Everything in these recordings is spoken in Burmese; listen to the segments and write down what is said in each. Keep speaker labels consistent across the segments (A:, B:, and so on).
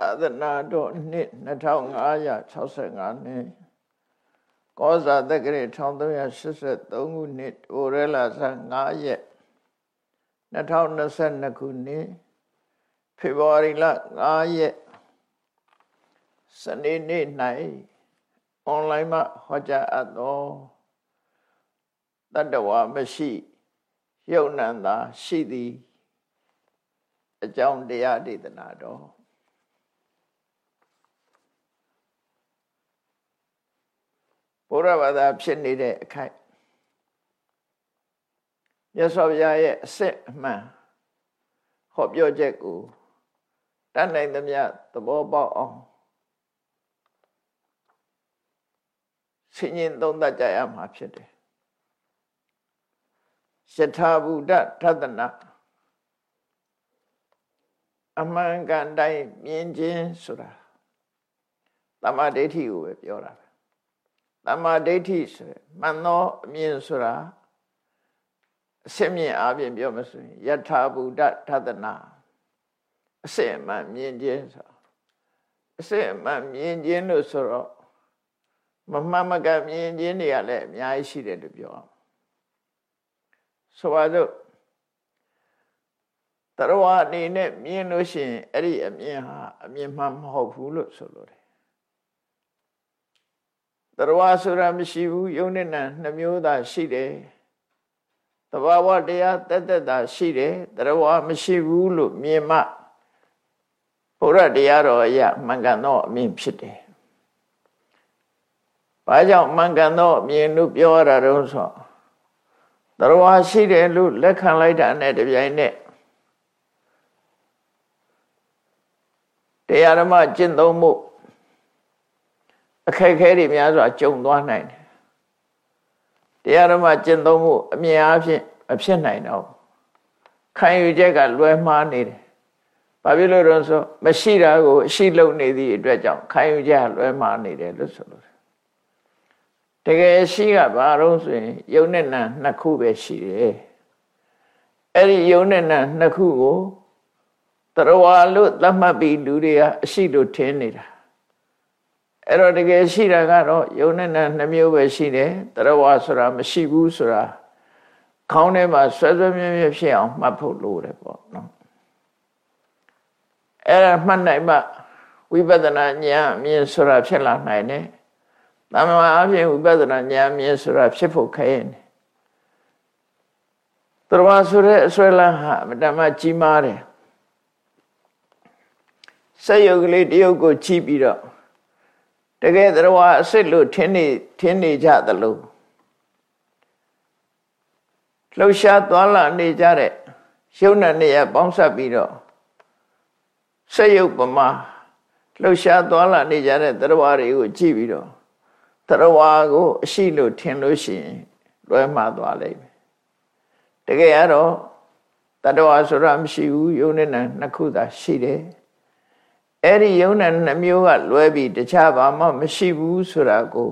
A: သာသနာတော်နှစ်2565နှစ်ကောဇာတက္ကရာ1383ခုနှစ်ဒိုရဲလာဆ5ရက်2022ခုနှစ်ဖေဖော်ဝါရီလ5ရက်စနေနေ့၌အွန်လိုင်းမှာဟောကြားအပ်သောတတ္တဝါမရှိယုံနံသာရှိသည်အကြောင်းတရားဒေသနာတော် ဘုရားဘာသာဖြစ်နေတဲ့အခိုက်မြတ်စွာဘုရားရဲ့အစစ်အမှန်ဟောပြောချက်ကိုတတ်နိုင်သမျှသဘောပေါက်အောင်ဆင်ញင်သုံးသပ်ကြရမှာဖြစ်တယ်ယထာဘုဒ္ဓသဒ္ဒနာအမှန်ကန်တိုင်းမြင်ခြင်းဆိုတာတမ္မာဒိဋ္ဌိကိုပဲပြောတာပဲ တမ္မာဒိဋ္ဌိဆိုမှန်သောအမြင်ဆိုတာအစစ်မြင်အပြင်ပြောမဆိုရင်ယထာဘုဒ္ဓထသနာအစစ်အမှန်မြင်ခြင်းဆိုအစစ်အမှန်မြင်ခြင်းလို့ဆိုတော့မမှန်မကန်မြင်ခြင်းတွေကလည်းအများကြီးရှိတယ်လို့ပြောအောင်ဆိုပါစို့တရဝအနေနဲ့မြင်လို့ရှိရင်အဲ့ဒီအမြင်ဟာအမြင်မှမဟုတ်ဘူးလို့ဆိုလိုတယ် တရဝဆိုတာမရှိဘူးယုံနဲ့နာနှမျိုးသာရှိတယ်တဘာဝတရားတက်တက်သာရှိတယ်တရဝမရှိဘူးလို့မြင်မှဘုရားတရားတော်အရာမှန်ကန်သောအမြင်ဖြစ်တယ်။ဘာကြောင့်မှန်ကန်သောအမြင်လို့ပြောရတာတုံးဆိုတရဝရှိတယ်လို့လက်ခံလိုက်တာနဲ့တပြိုင်နက်တရားဓမ္မကျင့်သုံးမှု အခက်ခဲတွေများစွာကြုံသွားနိုင်တယ်တရားဓမ္မကျင့်သုံးမှုအမြင်အားဖြင့်မဖြစ်နိုင်တော့ခံယူချက်ကလွဲမှားနေတယ်ဘာဖြစ်လို့လဲဆိုမရှိတာကိုအရှိလုံနေသည့်အတွက်ကြောင့်ခံယူချက်လွဲမှားနေတယ်လို့ဆိုလို့တကယ်ရှိကဘာလို့ဆိုရင်ယုံနဲ့နာနှစ်ခုပဲရှိတယ်အဲ့ဒီယုံနဲ့နာနှစ်ခုကိုတရဝါလို့သတ်မှတ်ပြီးလူတွေကအရှိလို့ထင်နေတာ အဲ့တော့တကယ်ရှိတာကတော့ယုံနဲ့နာနှမျိုးပဲရှိတယ်တရဝါဆိုတာမရှိဘူးဆိုတာခေါင်းထဲမှာဆွဲဆွဲမြဲမြဲဖြစ်အောင်မှတ်ဖို့လိုတယ်ပေါ့နော်အဲ့ဒါမှတ်နိုင်မှဝိပဿနာဉာဏ်အမြင်ဆိုတာဖြစ်လာနိုင်တယ်တမန်အပြင်ဝိပဿနာဉာဏ်အမြင်ဆိုတာဖြစ်ဖို့ခဲရင်တရဝါဆိုတဲ့အစွဲလန်းဟာအမတမကြီးမားတယ်စက်ယုတ်ကလေးတရုတ်ကိုကြည့်ပြီးတော့ တကယ်တရားအစ်စ်လို့ထင်းနေထင်းနေကြသလိုလှုပ်ရှားသွားလာနေကြတဲ့ရုပ်နဲ့နေရပေါင်းစပ်ပြီးတော့စက်ယုတ်ပမာလှုပ်ရှားသွားလာနေကြတဲ့တရားတွေကိုကြည့်ပြီးတော့တရားကိုအရှိလို့ထင်လို့ရှိရင်လွဲမှားသွားလိမ့်မယ်တကယ်ကတော့တရားဆိုတာမရှိဘူးယုံနဲ့နှစ်ခုသာရှိတယ် အဲ့ဒီယုံနဲ့နှမျိုးကလွဲပြီးတခြားဘာမှမရှိဘူးဆိုတာကို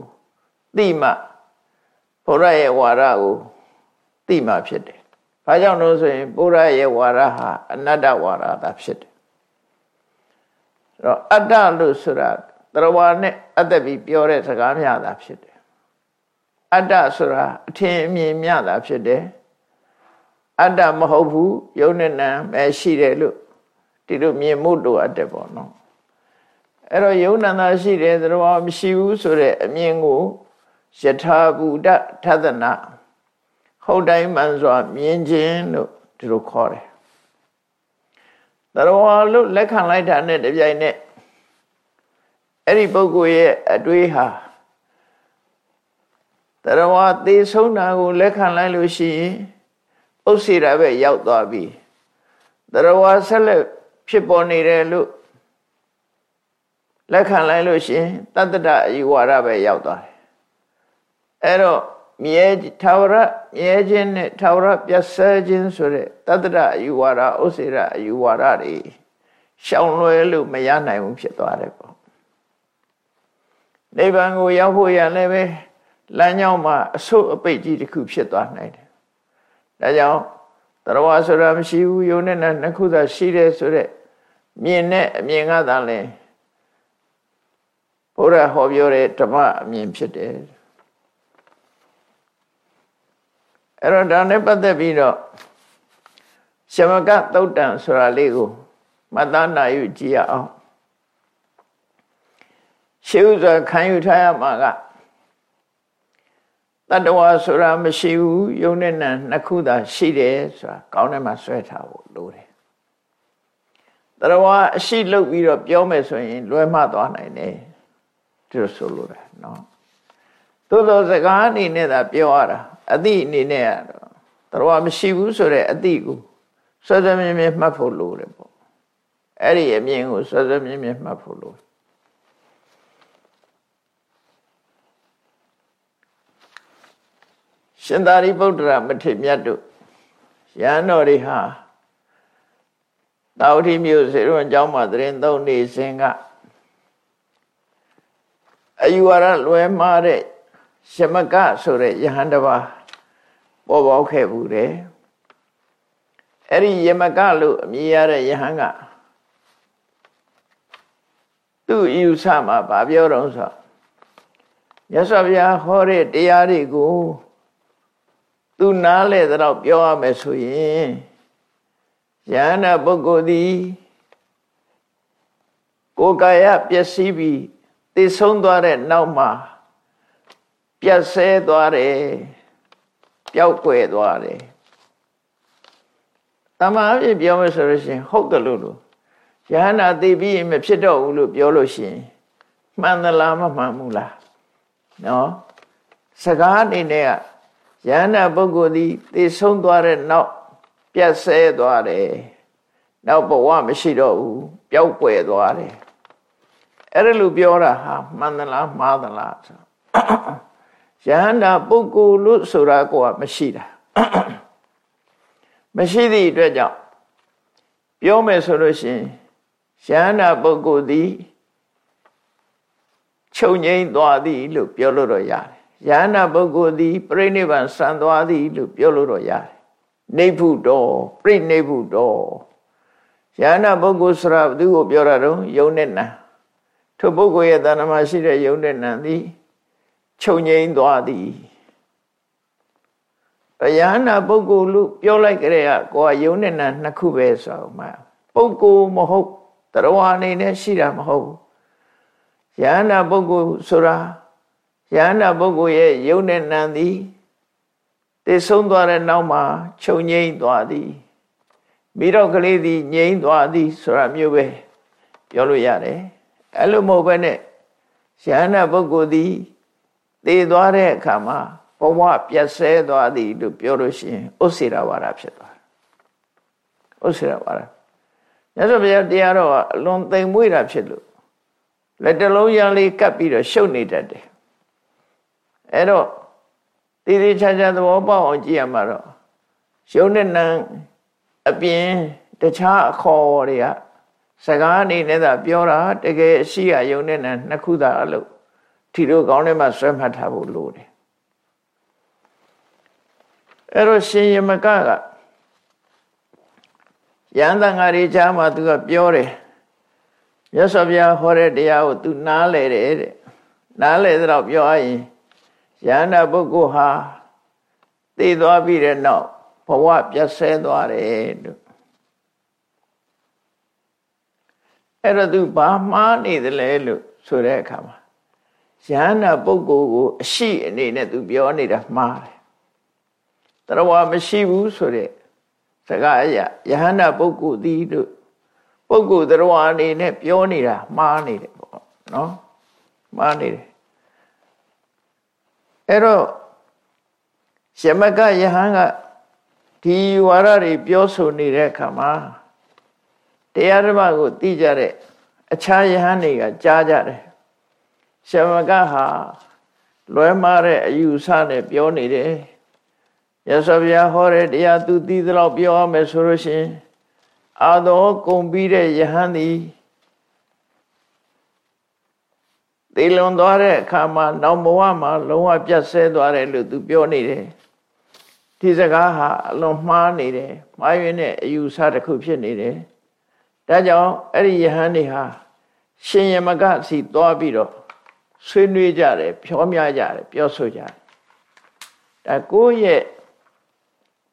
A: သိမှဘုရားရဲ့ဝါဒကိုသိမှဖြစ်တယ်။ဘာကြောင့်လို့ဆိုရင်ဘုရားရဲ့ဝါဒဟာအနတ္တဝါဒသာဖြစ်တယ်။အဲ့တော့အတ္တလို့ဆိုတာတရဝါနဲ့အတ္တပြီးပြောတဲ့စကားများသာဖြစ်တယ်။အတ္တဆိုတာအထင်အမြင်များသာဖြစ်တယ်။အတ္တမဟုတ်ဘူးယုံနဲ့နာပဲရှိတယ်လို့ဒီလိုမြင်မှုလိုအပ်တယ်ပေါ့နော် အဲ့တော့ယုံနန္တာရှိတယ်သတော်မရှိဘူးဆိုတဲ့အမြင်ကိုယထာဘူတထသနာဟုတ်တိုင်းမှန်စွာမြင်ခြင်းလို့ဒီလိုခေါ်တယ်သတော်လို့လက်ခံလိုက်တာနဲ့တပြိုင်နက်အဲ့ဒီပုဂ္ဂိုလ်ရဲ့အတွေးဟာတရဝသေဆုံးတာကိုလက်ခံလိုက်လို့ရှိရင်ဥစ္စေတာပဲရောက်သွားပြီတရဝဆက်လက်ဖြစ်ပေါ်နေတယ်လို့ လက်ခံလိုက်လို့ရှင်တတ္တတအယူဝါဒပဲရောက်သွားတယ်အဲ့တော့မြဲထာဝရမြဲခြင်းနဲ့ထာဝရပြတ်ဆဲခြင်းဆိုတဲ့တတ္တတအယူဝါဒဥစေရအယူဝါဒတွေရှောင်လွယ်လို့မရနိုင်ဘူးဖြစ်သွားတယ်ပေါ့နိဗ္ဗာန်ကိုရောက်ဖို့ရလည်းပဲလမ်းကြောင်းမှာအဆုတ်အပိတ်ကြီးတစ်ခုဖြစ်သွားနိုင်တယ်ဒါကြောင့်တရားဝါဆိုတာမရှိဘူးယုံနဲ့နှစ်ခုသာရှိတယ်ဆိုတဲ့မြင်နဲ့အမြင်ကသာလဲ ဘုရားဟောပြောတဲ့ဓမ္မအမြင်ဖြစ်တယ်အဲ့တော့ဒါနဲ့ပတ်သက်ပြီးတော့ရှမကသုတ်တံဆိုတာလေးကိုမှတ်သားနိုင်ယူကြည့်ရအောင်ရှေးဥစွာခံယူထားရမှာကတတ္တဝါဆိုတာမရှိဘူးယုံနဲ့နံနှစ်ခုသာရှိတယ်ဆိုတာကောင်းတယ်မှာဆွဲထားဖို့လိုတယ်တတ္တဝါအရှိလုပ်ပြီးတော့ပြောမယ်ဆိုရင်လွဲမှားသွားနိုင်တယ် ဒီလိုဆိုလိုတာနော်သို့သောစကားအနေနဲ့သာပြောရတာအတိအနေနဲ့ကတော့တတ္တဝါမရှိဘူးဆိုတဲ့အတိကိုစွဲစွဲမြဲမြဲမှတ်ဖို့လိုတယ်ပေါ့အဲ့ဒီအမြင်ကိုစွဲစွဲမြဲမြဲမှတ်ဖို့လိုရှင်သာရိပုတ္တရာမထေမြတ်တို့ရဟန်းတော်တွေဟာတာဝတိမြို့စေရွန်ကျောင်းမှာသတင်းသုံးနေစဉ်က အယူဝါဒလွဲမှားတဲ့ရှမကဆိုတဲ့ယဟန်တစ်ပါးပေါ်ပေါက်ခဲ့ဘူးတယ်အဲ့ဒီယမကလို့အမည်ရတဲ့ယဟန်ကသူ့ယူဆမှာဗာပြောတော့ဆိုမြတ်စွာဘုရားဟောတဲ့တရားတွေကိုသူနားလဲတော့ပြောရမယ်ဆိုရင်ယန္တာပုဂ္ဂိုလ်သည်ကိုယ်ကာယပျက်စီးပြီး သိဆုံးသွားတဲ့နောက်မှာပြတ်ဆဲသွားတယ်ပျောက်ကွယ်သွားတယ်တမန်အဖြစ်ပြောမယ်ဆိုလို့ရှိရင်ဟုတ်တယ်လို့လို့ယဟနာသိပြီးမဖြစ်တော့ဘူးလို့ပြောလို့ရှိရင်မှန်သလားမမှန်ဘူးလားနော်စကားအနေနဲ့ကယဟနာပုဂ္ဂိုလ်သည်သိဆုံးသွားတဲ့နောက်ပြတ်ဆဲသွားတယ်နောက်ဘဝမရှိတော့ဘူးပျောက်ကွယ်သွားတယ် အဲ့ဒါလို့ပြောတာဟာမှန်သလားမှားသလားဆိုယဟန္တာပုဂ္ဂိုလ်လို့ဆိုတာကိုကမရှိတာမရှိသည့်အတွက်ကြောင့်ပြောမယ်ဆိုလို့ရှိရင်ယဟန္တာပုဂ္ဂိုလ်သည်ချုပ်ငိမ့်သွားသည်လို့ပြောလို့တော့ရတယ်ယဟန္တာပုဂ္ဂိုလ်သည်ပြိဋိဘံဆံသွားသည်လို့ပြောလို့တော့ရတယ်နေဖုတော်ပြိနေဖုတော်ယဟန္တာပုဂ္ဂိုလ်ဆိုတာဘသူကိုပြောတာတော့ယုံနဲ့နာ ထိုပုဂ္ဂိုလ်ရဲ့တဏ္ဍမရှိတဲ့ယုံနဲ့နာသည်ချုပ်ငိမ့်သွားသည်အယဟနာပုဂ္ဂိုလ်လို့ပြောလိုက်ကြတဲ့ကကိုကယုံနဲ့နာနှစ်ခုပဲဆိုတော့မှပုဂ္ဂိုလ်မဟုတ်တရားအနေနဲ့ရှိတာမဟုတ်ဘူးယဟနာပုဂ္ဂိုလ်ဆိုတာယဟနာပုဂ္ဂိုလ်ရဲ့ယုံနဲ့နာသည်တည်ဆုံးသွားတဲ့နောက်မှာချုပ်ငိမ့်သွားသည်ပြီးတော့ကလေးသည်ငြိမ့်သွားသည်ဆိုတာမျိုးပဲပြောလို့ရတယ် အဲ့လိုမဟုတ်ဘဲနဲ့ယဟနာပုဂ္ဂိုလ်သည်တည်သွားတဲ့အခါမှာဘဝပြတ်ဆဲသွားသည်လို့ပြောလို့ရှိရင်ဥစ္စေရဝါဒဖြစ်သွားတယ်ဥစ္စေရဝါဒမြတ်စွာဘုရားတရားတော်ကအလွန်သိမ်မွေ့တာဖြစ်လို့လက်တလုံးရန်လေးကပ်ပြီးတော့ရှုပ်နေတတ်တယ်အဲ့တော့တည်တည်ချာချာသဘောပေါက်အောင်ကြည့်ရမှာတော့ရှုံးတဲ့နံအပြင်တခြားအခေါ်တွေက စကားအနေနဲ့သာပြောတာတကယ်အရှိအယုံနဲ့နံနှစ်ခုသာအလို့ထီတို့ကောင်းထဲမှာဆွဲမှတ်ထားဖို့လိုတယ်အဲ့တော့ရှင်ယမကကယန္တန်ဃာရီချာမှာသူကပြောတယ်ရသော်ဗျာဟောတဲ့တရားကို तू နားလေတယ်တဲ့နားလေတော့ပြောရရင်ယန္တာပုဂ္ဂိုလ်ဟာသိသွားပြီးတဲ့နောက်ဘဝပြတ်ဆဲသွားတယ်လို့ အဲ့တော့ तू ဘာမှားနေသလဲလို့ဆိုတဲ့အခါမှာယန္တာပုဂ္ဂိုလ်ကိုအရှိအနေနဲ့ तू ပြောနေတာမှားတယ်တရားမရှိဘူးဆိုတဲ့စကားအရာယဟန္တာပုဂ္ဂိုလ်သည်လို့ပုဂ္ဂိုလ်တရားအနေနဲ့ပြောနေတာမှားနေတယ်ပေါ့နော်မှားနေတယ်အဲ့တော့ယမကယဟန်ကဒီဝါရတွေပြောဆိုနေတဲ့အခါမှာ တရားဓမ္မကိုသိကြတဲ့အခြားယဟန်တွေကကြားကြတယ်ရှမကဟာလွဲမှားတဲ့အယူဆနဲ့ပြောနေတယ်ရသော်ဗျာဟောတဲ့တရားသူသိသလောက်ပြောရမယ်ဆိုလို့ရှိရင်အာသောကုံပြီးတဲ့ယဟန်သည်သေလွန်သွားတဲ့အခါမှာနောက်ဘဝမှာလုံးဝပြတ်ဆဲသွားတယ်လို့သူပြောနေတယ်ဒီစကားဟာအလွန်မှားနေတယ်မှားယွင်းတဲ့အယူဆတစ်ခုဖြစ်နေတယ် ဒါကြောင့်အဲ့ဒီယဟန်တွေဟာရှင်ယမကစီသွားပြီးတော့ဆွေးနွေးကြတယ်ဖြောမြကြတယ်ပြောဆိုကြတယ်ဒါကိုယ့်ရဲ့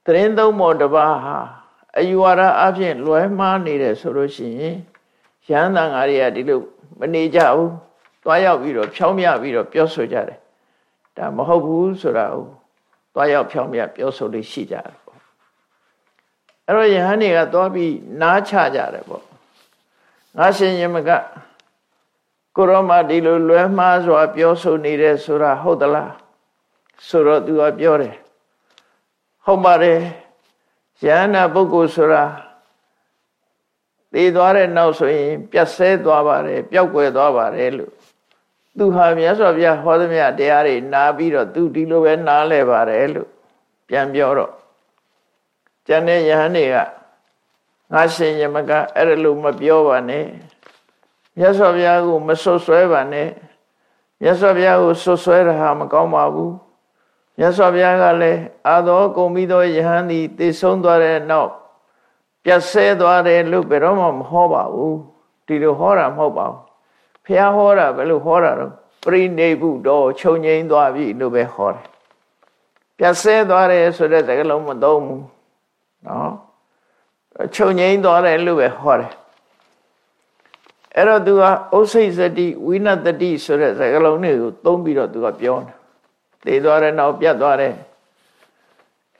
A: သတင်းသုံးပေါ်တစ်ပါးဟာအယူဝါဒအဖြစ်လွဲမှားနေတယ်ဆိုလို့ရှိရင်ရဟန်းတန်ဃာတွေကဒီလိုမနေကြဘူးသွားရောက်ပြီးတော့ဖြောမြပြီးတော့ပြောဆိုကြတယ်ဒါမဟုတ်ဘူးဆိုတာကိုသွားရောက်ဖြောမြပြောဆိုလို့ရှိကြတယ်ပေါ့ အဲ့တော့ယဟန်တွေကသွားပြီးနားချကြတယ်ပေါ့ငါရှင်ယမကကိုရောမဒီလိုလွဲမှားစွာ ပြောဆိုနေတယ်ဆိုတာဟုတ်သလားဆိုတော့သူကပြောတယ်ဟုတ်ပါတယ်ယန္နာပုဂ္ဂိုလ်ဆိုတာသိသွားတဲ့နောက်ဆိုရင် ပြတ်ဆဲသွားပါတယ်ပျောက်ကွယ်သွားပါတယ်လို့သူဟာမြတ်စွာဘုရားဟောသမျှတရားတွေနားပြီးတော့သူဒီလိုပဲနားလဲပါတယ်လို့ပြန်ပြောတော့ ကျန်တဲ့ယဟန်တွေကငါရှင်ယမကအဲ့ဒါလို့မပြောပါနဲ့မြတ်စွာဘုရားကိုမဆွဆွဲပါနဲ့မြတ်စွာဘုရားကိုဆွဆွဲတာဟာမကောင်းပါဘူးမြတ်စွာဘုရားကလည်းအာသောကုံပြီးသောယဟန်သည်တည်ဆုံးသွားတဲ့နောက်ပြတ်ဆဲသွားတယ်လို့ဘယ်တော့မှမဟောပါဘူးဒီလိုဟောတာမဟုတ်ပါဘူးဘုရားဟောတာဘယ်လိုဟောတာတော့ပရိနေဘုတော်ခြုံငိမ့်သွားပြီလို့ပဲဟောတယ်ပြတ်ဆဲသွားတယ်ဆိုတဲ့စကားလုံးမသုံးဘူး နော်ခြုံငိမ့်သွားတယ်လို့ပဲဟောတယ်အဲ့တော့သူကဥစိတ်စတိဝိနတတိဆိုတဲ့စကားလုံးတွေကိုသုံးပြီးတော့သူကပြောတယ်သေသွားတဲ့နောက်ပြတ်သွားတယ်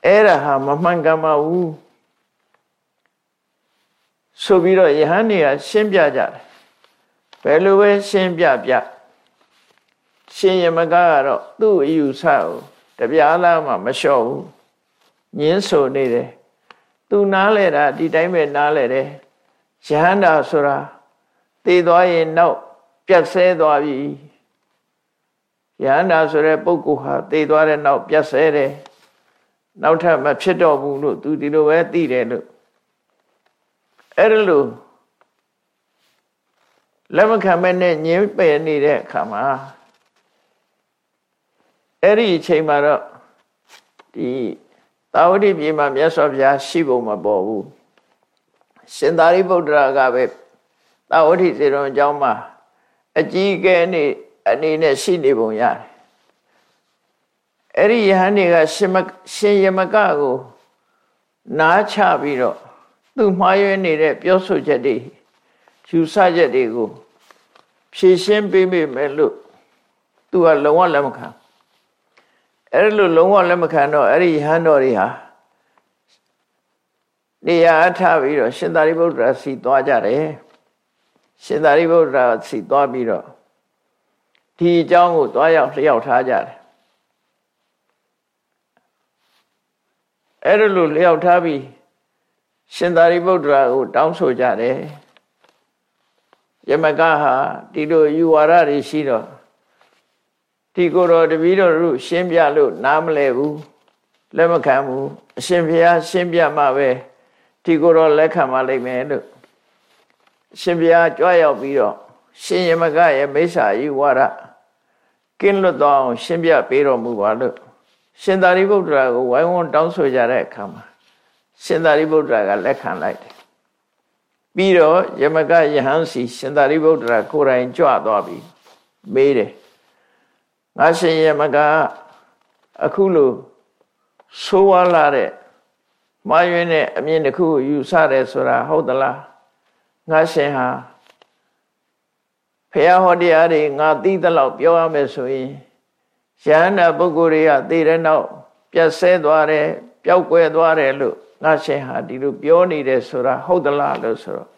A: အဲ့ဒါဟာမမှန်ကန်ပါဘူးဆိုပြီးတော့ယဟန်တွေကရှင်းပြကြတယ်ဘယ်လိုပဲရှင်းပြပြရှင်ယမကကတော့သူ့အယူဆကိုတပြားလားမှမလျှော့ဘူးညင်းဆိုနေတယ် သူနားလဲတာဒီတိုင်းပဲနားလဲတယ်ယဟန္တာဆိုတာသေသွားရင်နောက်ပြတ်ဆဲသွားပြီယဟန္တာဆိုတဲ့ပုဂ္ဂိုလ်ဟာသေသွားတဲ့နောက်ပြတ်ဆဲတယ်နောက်ထပ်မဖြစ်တော့ဘူးလို့သူဒီလိုပဲသိတယ်လို့အဲ့ဒါလို့လက်မခံမဲ့နဲ့ညင်းပယ်နေတဲ့အခါမှာအဲ့ဒီအချိန်မှာတော့ဒီ သာဝတိပြေမှာမြတ်စွာဘုရားရှိဖို့မပေါ်ဘူးရှင်သာရိပုတ္တရာကပဲသာဝတိစေတော်အကြောင်းမှာအကြီးအကဲနေအနေနဲ့ရှိနေပုံရတယ်အဲ့ဒီယဟန်တွေကရှင်မရှင်ယမကကိုနားချပြီးတော့သူမှားရွေးနေတဲ့ပြောဆိုချက်တွေယူဆချက်တွေကိုဖြည့်ရှင်းပေးမိမယ်လို့သူကလုံးဝလက်မခံ အဲ့လိုလုံးဝလက်မခံတော့အဲ့ဒီယဟန်တော်တွေဟာနေရာအထပြီးတော့ရှင်သာရိပုတ္တရာစီသွားကြတယ်ရှင်သာရိပုတ္တရာစီသွားပြီးတော့ဒီအကြောင်းကိုသွားရောက်လျှောက်ထားကြတယ်အဲ့ဒါလိုလျှောက်ထားပြီးရှင်သာရိပုတ္တရာကိုတောင်းဆိုကြတယ်ယမကဟာဒီလိုယူဝါဒတွေရှိတော့ ဒီကိုယ်တော်တပည့်တော်တို့ရှင်းပြလို့နားမလဲဘူးလက်မခံဘူးအရှင်ဘုရားရှင်းပြမှပဲဒီကိုယ်တော်လက်ခံမှလိမ့်မယ်လို့အရှင်ဘုရားကြွရောက်ပြီးတော့ရှင်ယမကရဲ့မိစ္ဆာယူဝါဒကင်းလွတ်သွားအောင်ရှင်းပြပေးတော်မူပါလို့ရှင်သာရိပုတ္တရာကိုဝိုင်းဝန်းတောင်းဆိုကြတဲ့အခါမှာရှင်သာရိပုတ္တရာကလက်ခံလိုက်တယ်ပြီးတော့ယမကယဟန်စီရှင်သာရိပုတ္တရာကိုယ်တိုင်ကြွသွားပြီးမေးတယ် ငါရှင်ယမကအခုလိုဆိုးဝါးလာတဲ့မှားယွင်းတဲ့အမြင်တစ်ခုကိုယူဆတယ်ဆိုတာဟုတ်သလားငါရှင်ဟာဖះဟောတရားတွေငါသိသလောက်ပြောရမယ်ဆိုရင်ယန္တာပုဂ္ဂိုလ်တွေကသိတဲ့နောက်ပြတ်ဆဲသွားတယ်ပျောက်ကွယ်သွားတယ်လို့ငါရှင်ဟာဒီလိုပြောနေတယ်ဆိုတာဟုတ်သလားလို့ဆိုတော့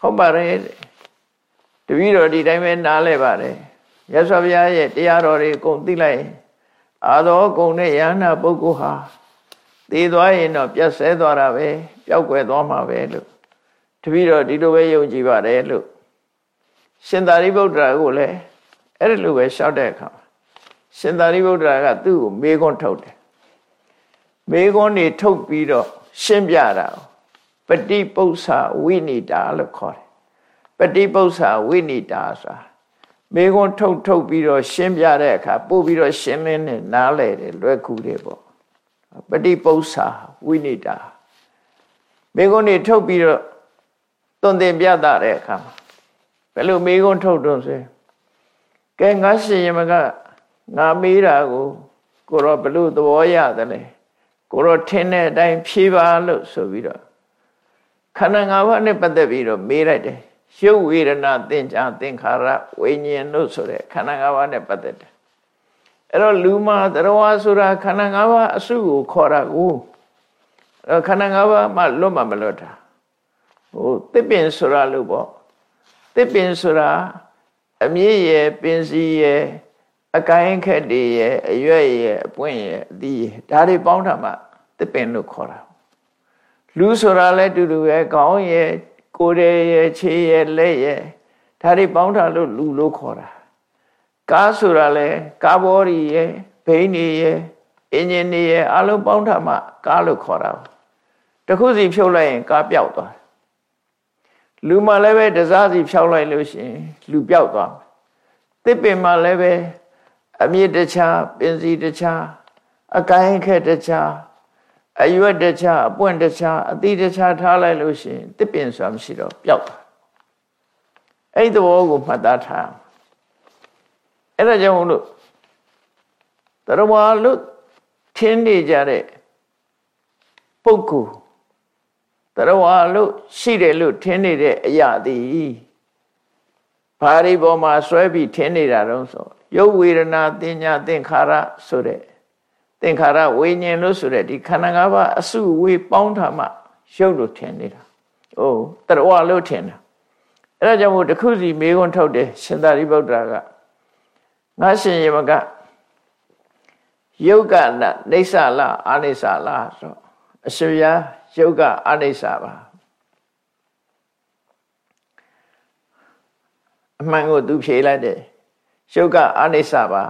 A: ဟုတ်ပါတယ်တပည့်တော်ဒီတိုင်းပဲနားလဲပါတယ် ရသော်ဘုရားရဲ့တရားတော်တွေအကုန်သိလိုက်အာသောကုံနဲ့ယန္နာပုဂ္ဂိုလ်ဟာသိသွားရင်တော့ပြတ်ဆဲသွားတာပဲပျောက်ကွယ်သွားမှာပဲလို့တပည့်တော်ဒီလိုပဲယုံကြည်ပါတယ်လို့ရှင်သာရိပုတ္တရာကိုလည်းအဲ့ဒီလိုပဲရှောက်တဲ့အခါရှင်သာရိပုတ္တရာကသူ့ကိုမေးခွန်းထုတ်တယ်မေးခွန်းနေထုတ်ပြီးတော့ရှင်းပြတာပฏิပု္ပ္ပာဝိနိတာလို့ခေါ်တယ်ပฏิပု္ပ္ပာဝိနိတာဆိုတာ မေခွန်းထုတ်ထုတ်ပြီးတော့ရှင်းပြတဲ့အခါပို့ပြီးတော့ရှင်းလင်းနေနားလဲတယ်လွယ်ကူတယ်ပေါ့ပฏิပု္ပ္ပာဝိနိတာမေခွန်းနေထုတ်ပြီးတော့သွန်သင်ပြတာတဲ့အခါမှာဘယ်လိုမေးခွန်းထုတ်တော့ဆိုကဲငါရှင်ယမကငါမေးတာကိုကိုတော့ဘလို့သဘောရတယ်လဲကိုတော့ထင်းတဲ့အတိုင်းဖြေပါလို့ဆိုပြီးတော့ခန္ဓာ၅ပါးနဲ့ပတ်သက်ပြီးတော့မေးလိုက်တယ် ရုပ်ဝေဒနာသင်္ချာသင်္ခါရဝိညာဉ်တို့ဆိုတဲ့ခန္ဓာ၅ပါးနဲ့ပတ်သက်တယ်အဲ့တော့လူမှာတရားဆိုတာခန္ဓာ၅ပါးအစုကိုခေါ်တာကိုအဲ့ခန္ဓာ၅ပါးမှလွတ်မှမလွတ်တာဟိုတစ်ပင်ဆိုတာလို့ပေါ့တစ်ပင်ဆိုတာအမြင့်ရဲ့ပင်စီရဲ့အကိုင်းခက်တွေရဲ့အရွက်ရဲ့အပွင့်ရဲ့အသီးရဲ့ဒါတွေပေါင်းတာမှတစ်ပင်လို့ခေါ်တာလူဆိုတာလည်းတူတူပဲခေါင်းရဲ့ ကိုယ်ရဲ့ခြေရဲ့လက်ရဲ့ဒါတွေပေါင်းတာလို့လူလို့ခေါ်တာကားဆိုတာလည်းကားဘော်ရီရဲ့ဘိန်းတွေရဲ့အင်ဂျင်တွေရဲ့အလုံးပေါင်းတာမှကားလို့ခေါ်တာတခုစီဖြုတ်လိုက်ရင်ကားပြောက်သွားလူမှလည်းပဲတစားစီဖြောက်လိုက်လို့ရှိရင်လူပြောက်သွားတစ်ပင်မှလည်းပဲအမြင့်တခြားပင်စီတခြားအကိုင်းခက်တခြား အရွက်တခြားအပွင့်တခြားအသီးတခြားထားလိုက်လို့ရှိရင်တစ်ပင်ဆိုတာမရှိတော့ပျောက်သွားအဲ့ဒီသဘောကိုမှတ်သားထားအဲ့ဒါကြောင့်လို့တရဝါလို့ထင်းနေကြတဲ့ပုဂ္ဂိုလ်တရဝါလို့ရှိတယ်လို့ထင်းနေတဲ့အရာသည်ဘာတွေပေါ်မှာဆွဲပြီးထင်းနေတာတော့ဆိုရုပ်ဝေဒနာတင်ညာသင်္ခါရဆိုတဲ့ သင်္ခါရဝိညာဉ်လို့ဆိုတဲ့ဒီခန္ဓာ၅ပါးအစုဝေးပေါင်းထားမှရုပ်လို့ထင်နေတာ။အိုးတရဝလို့ထင်တာ။အဲဒါကြောင့်မို့တခုစီမေးခွန်းထုတ်တယ်ရှင်သာရိပုတ္တရာကငါရှင်ယေမကယုတ်ကနာနေဆာလားအာနေဆာလားဆိုအရှင်ဗျာယုတ်ကအာနေဆာပါအမှန်ကိုသူဖြေလိုက်တယ်ယုတ်ကအာနေဆာပါ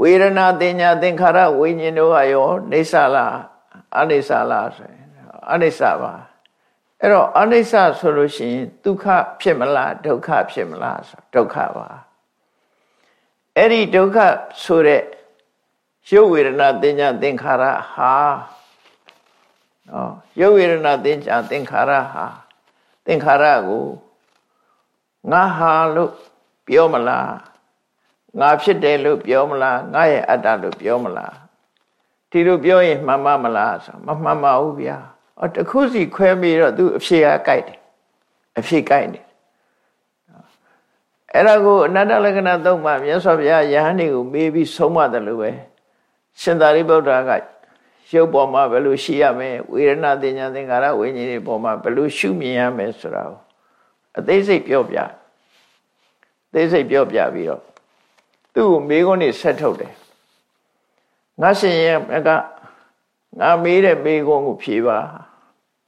A: ဝေဒနာတင်ညာသင်္ခါရဝိညာဉ်တို့ကရောနေဆာလားအာနေဆာလားဆိုရင်အာနေဆာပါအဲ့တော့အာနိစ္စဆိုလို့ရှိရင်ဒုက္ခဖြစ်မလားဒုက္ခဖြစ်မလားဆိုဒုက္ခပါအဲ့ဒီဒုက္ခဆိုတဲ့ရုပ်ဝေဒနာသင်ညာသင်္ခါရဟာနော်ရုပ်ဝေဒနာသင်ညာသင်္ခါရဟာသင်္ခါရကိုငါဟာလို့ပြောမလား ငါဖြစ်တယ်လို့ပြောမလားငါရဲ့အတ္တလို့ပြောမလားဒီလိုပြောရင်မှန်မမလားဆိုမမှန်ပါဘူးဗျာအော်တခုစီခွဲပြီးတော့သူအဖြေကကြိုက်တယ်အဖြေကြိုက်တယ်အဲ့ဒါကိုအနတ္တလက္ခဏာသုံးပါမြတ်စွာဘုရားယဟန်တွေကိုမေးပြီးဆုံးမတယ်လို့ပဲရှင်သာရိပုတ္တရာကရုပ်ပေါ်မှာဘယ်လိုရှိရမလဲဝေဒနာတင်ညာသင်္ခါရဝိညာဉ်တွေပေါ်မှာဘယ်လိုရှုမြင်ရမလဲဆိုတာကိုအသေးစိတ်ပြောပြအသေးစိတ်ပြောပြပြီးတော့ သူ့ကိုမေးခွန်းတွေဆက်ထုတ်တယ်ငါရှင်ရဲ့ကငါမေးတဲ့မေးခွန်းကိုဖြေပါ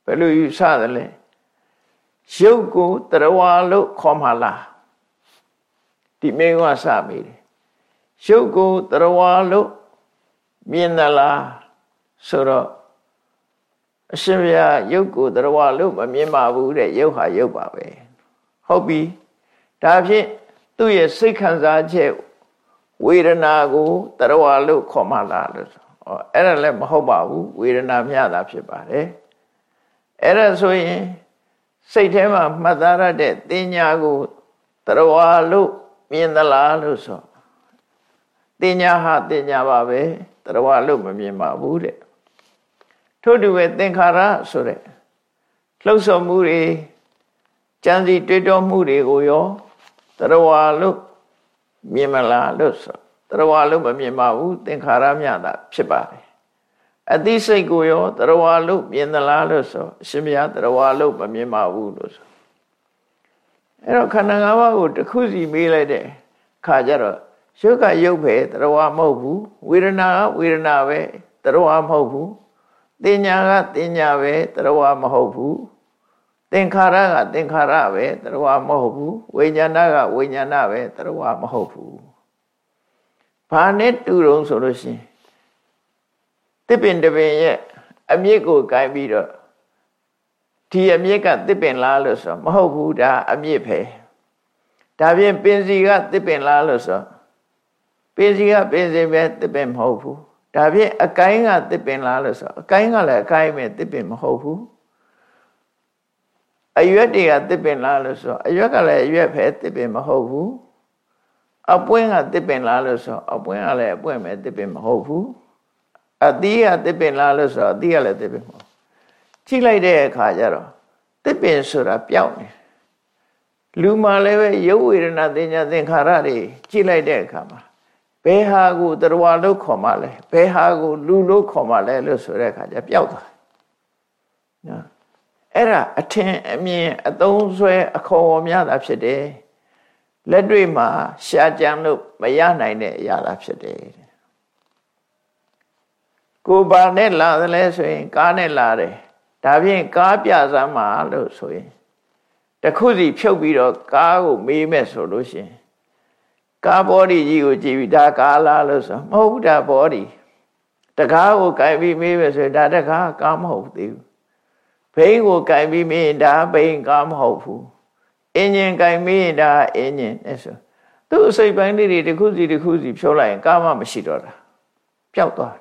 A: ဘယ်လိုယူဆသလဲရုပ်ကိုတရဝါလို့ခေါ်မှလားဒီမေးခွန်းစမေးတယ်ရုပ်ကိုတရဝါလို့မြင်သလားဆိုတော့အရှင်ဘုရားရုပ်ကိုတရဝါလို့မမြင်ပါဘူးတဲ့ရုပ်ဟာရုပ်ပါပဲဟုတ်ပြီဒါဖြင့်သူ့ရဲ့စိတ်ခံစားချက် ဝေဒနာကိုတရဝါလို့ခေါ်မှလားလို့ဆိုဩအဲ့ဒါလည်းမဟုတ်ပါဘူးဝေဒနာမျှတာဖြစ်ပါတယ်အဲ့ဒါဆိုရင်စိတ်ထဲမှာမှတ်သားရတဲ့တင်ညာကိုတရဝါလို့မြင်သလားလို့ဆိုတင်ညာဟာတင်ညာပါပဲတရဝါလို့မမြင်ပါဘူးတဲ့ထို့တူပဲသင်္ခါရဆိုတဲ့လှုပ်ဆော်မှုတွေကြံစီတွေးတောမှုတွေကိုရောတရဝါလို့ မြင်မလားလို့ဆိုတရဝါလို့မမြင်ပါဘူးသင်္ခါရမြတာဖြစ်ပါတယ်အသိစိတ်ကိုရောတရဝါလို့မြင်သလားလို့ဆိုအရှင်ဘုရားတရဝါလို့မမြင်ပါဘူးလို့ဆိုအဲ့တော့ခန္ဓာ၅ပါးကိုတစ်ခုစီမေးလိုက်တဲ့ခါကျတော့ရုပ်ကရုပ်ပဲတရဝါမဟုတ်ဘူးဝေဒနာကဝေဒနာပဲတရဝါမဟုတ်ဘူးတင်ညာကတင်ညာပဲတရဝါမဟုတ်ဘူး သင်္ခါရကသင်္ခါရပဲတရဝါမဟုတ်ဘူးဝိညာဏကဝိညာဏပဲတရဝါမဟုတ်ဘူးဘာနဲ့တူတုံးဆိုလို့ရှိရင်တစ်ပင်တစ်ပင်ရဲ့အမြစ်ကိုကိုင်ပြီးတော့ဒီအမြစ်ကတစ်ပင်လားလို့ဆိုမဟုတ်ဘူးဒါအမြစ်ပဲဒါပြင်ပင်စီကတစ်ပင်လားလို့ဆိုပင်စီကပင်စီပဲတစ်ပင်မဟုတ်ဘူးဒါပြင်အကိုင်းကတစ်ပင်လားလို့ဆိုအကိုင်းကလည်းအကိုင်းပဲတစ်ပင်မဟုတ်ဘူး အရွက်တွေကတစ်ပင်လားလို့ဆိုအရွက်ကလည်းအရွက်ပဲတစ်ပင်မဟုတ်ဘူးအပွင့်ကတစ်ပင်လားလို့ဆိုအပွင့်ကလည်းအပွင့်ပဲတစ်ပင်မဟုတ်ဘူးအသီးကတစ်ပင်လားလို့ဆိုအသီးကလည်းတစ်ပင်မဟုတ်ကြည့်လိုက်တဲ့အခါကျတော့တစ်ပင်ဆိုတာပျောက်နေလူမှလည်းပဲရုပ်ဝေဒနာသင်ညာသင်္ခါရတွေကြည့်လိုက်တဲ့အခါမှာဘယ်ဟာကိုတရားလို့ခေါ်မှလဲဘယ်ဟာကိုလူလို့ခေါ်မှလဲလို့ဆိုတဲ့အခါကျပျောက်သွားနော် အဲ့ဒါအထင်အမြင်အသုံးဆွဲအခေါ်များတာဖြစ်တယ်လက်တွေ့မှာရှားကြံလို့မရနိုင်တဲ့အရာသာဖြစ်တယ်ကိုဘာနဲ့လာတယ်လဲဆိုရင် ကားနဲ့လာတယ်ဒါဖြင့်ကားပြစမ်းမှာလို့ဆိုရင်တခုစီဖြုတ်ပြီးတော့ကားကိုမေးမဲ့ဆိုလို့ရှိရင်ကားဘောဒီကြီးကိုကြည့်ပြီးဒါကားလားလို့ဆိုမဟုတ်ဘူးဒါဘောဒီတကားကိုကြိုက်ပြီးမေးမဲ့ဆိုရင်ဒါတကားကားမဟုတ်သေးဘူး ဘိန်းကိုကြိုက်ပြီးမေးရင်ဒါဘိန်းကားမဟုတ်ဘူးအင်ဂျင်ကြိုက်မေးရင်ဒါအင်ဂျင်နဲ့ဆိုသူ့အစိတ်ပိုင်းလေးတွေတစ်ခုစီတစ်ခုစီဖြုတ်လိုက်ရင်ကားမှမရှိတော့တာပျောက်သွား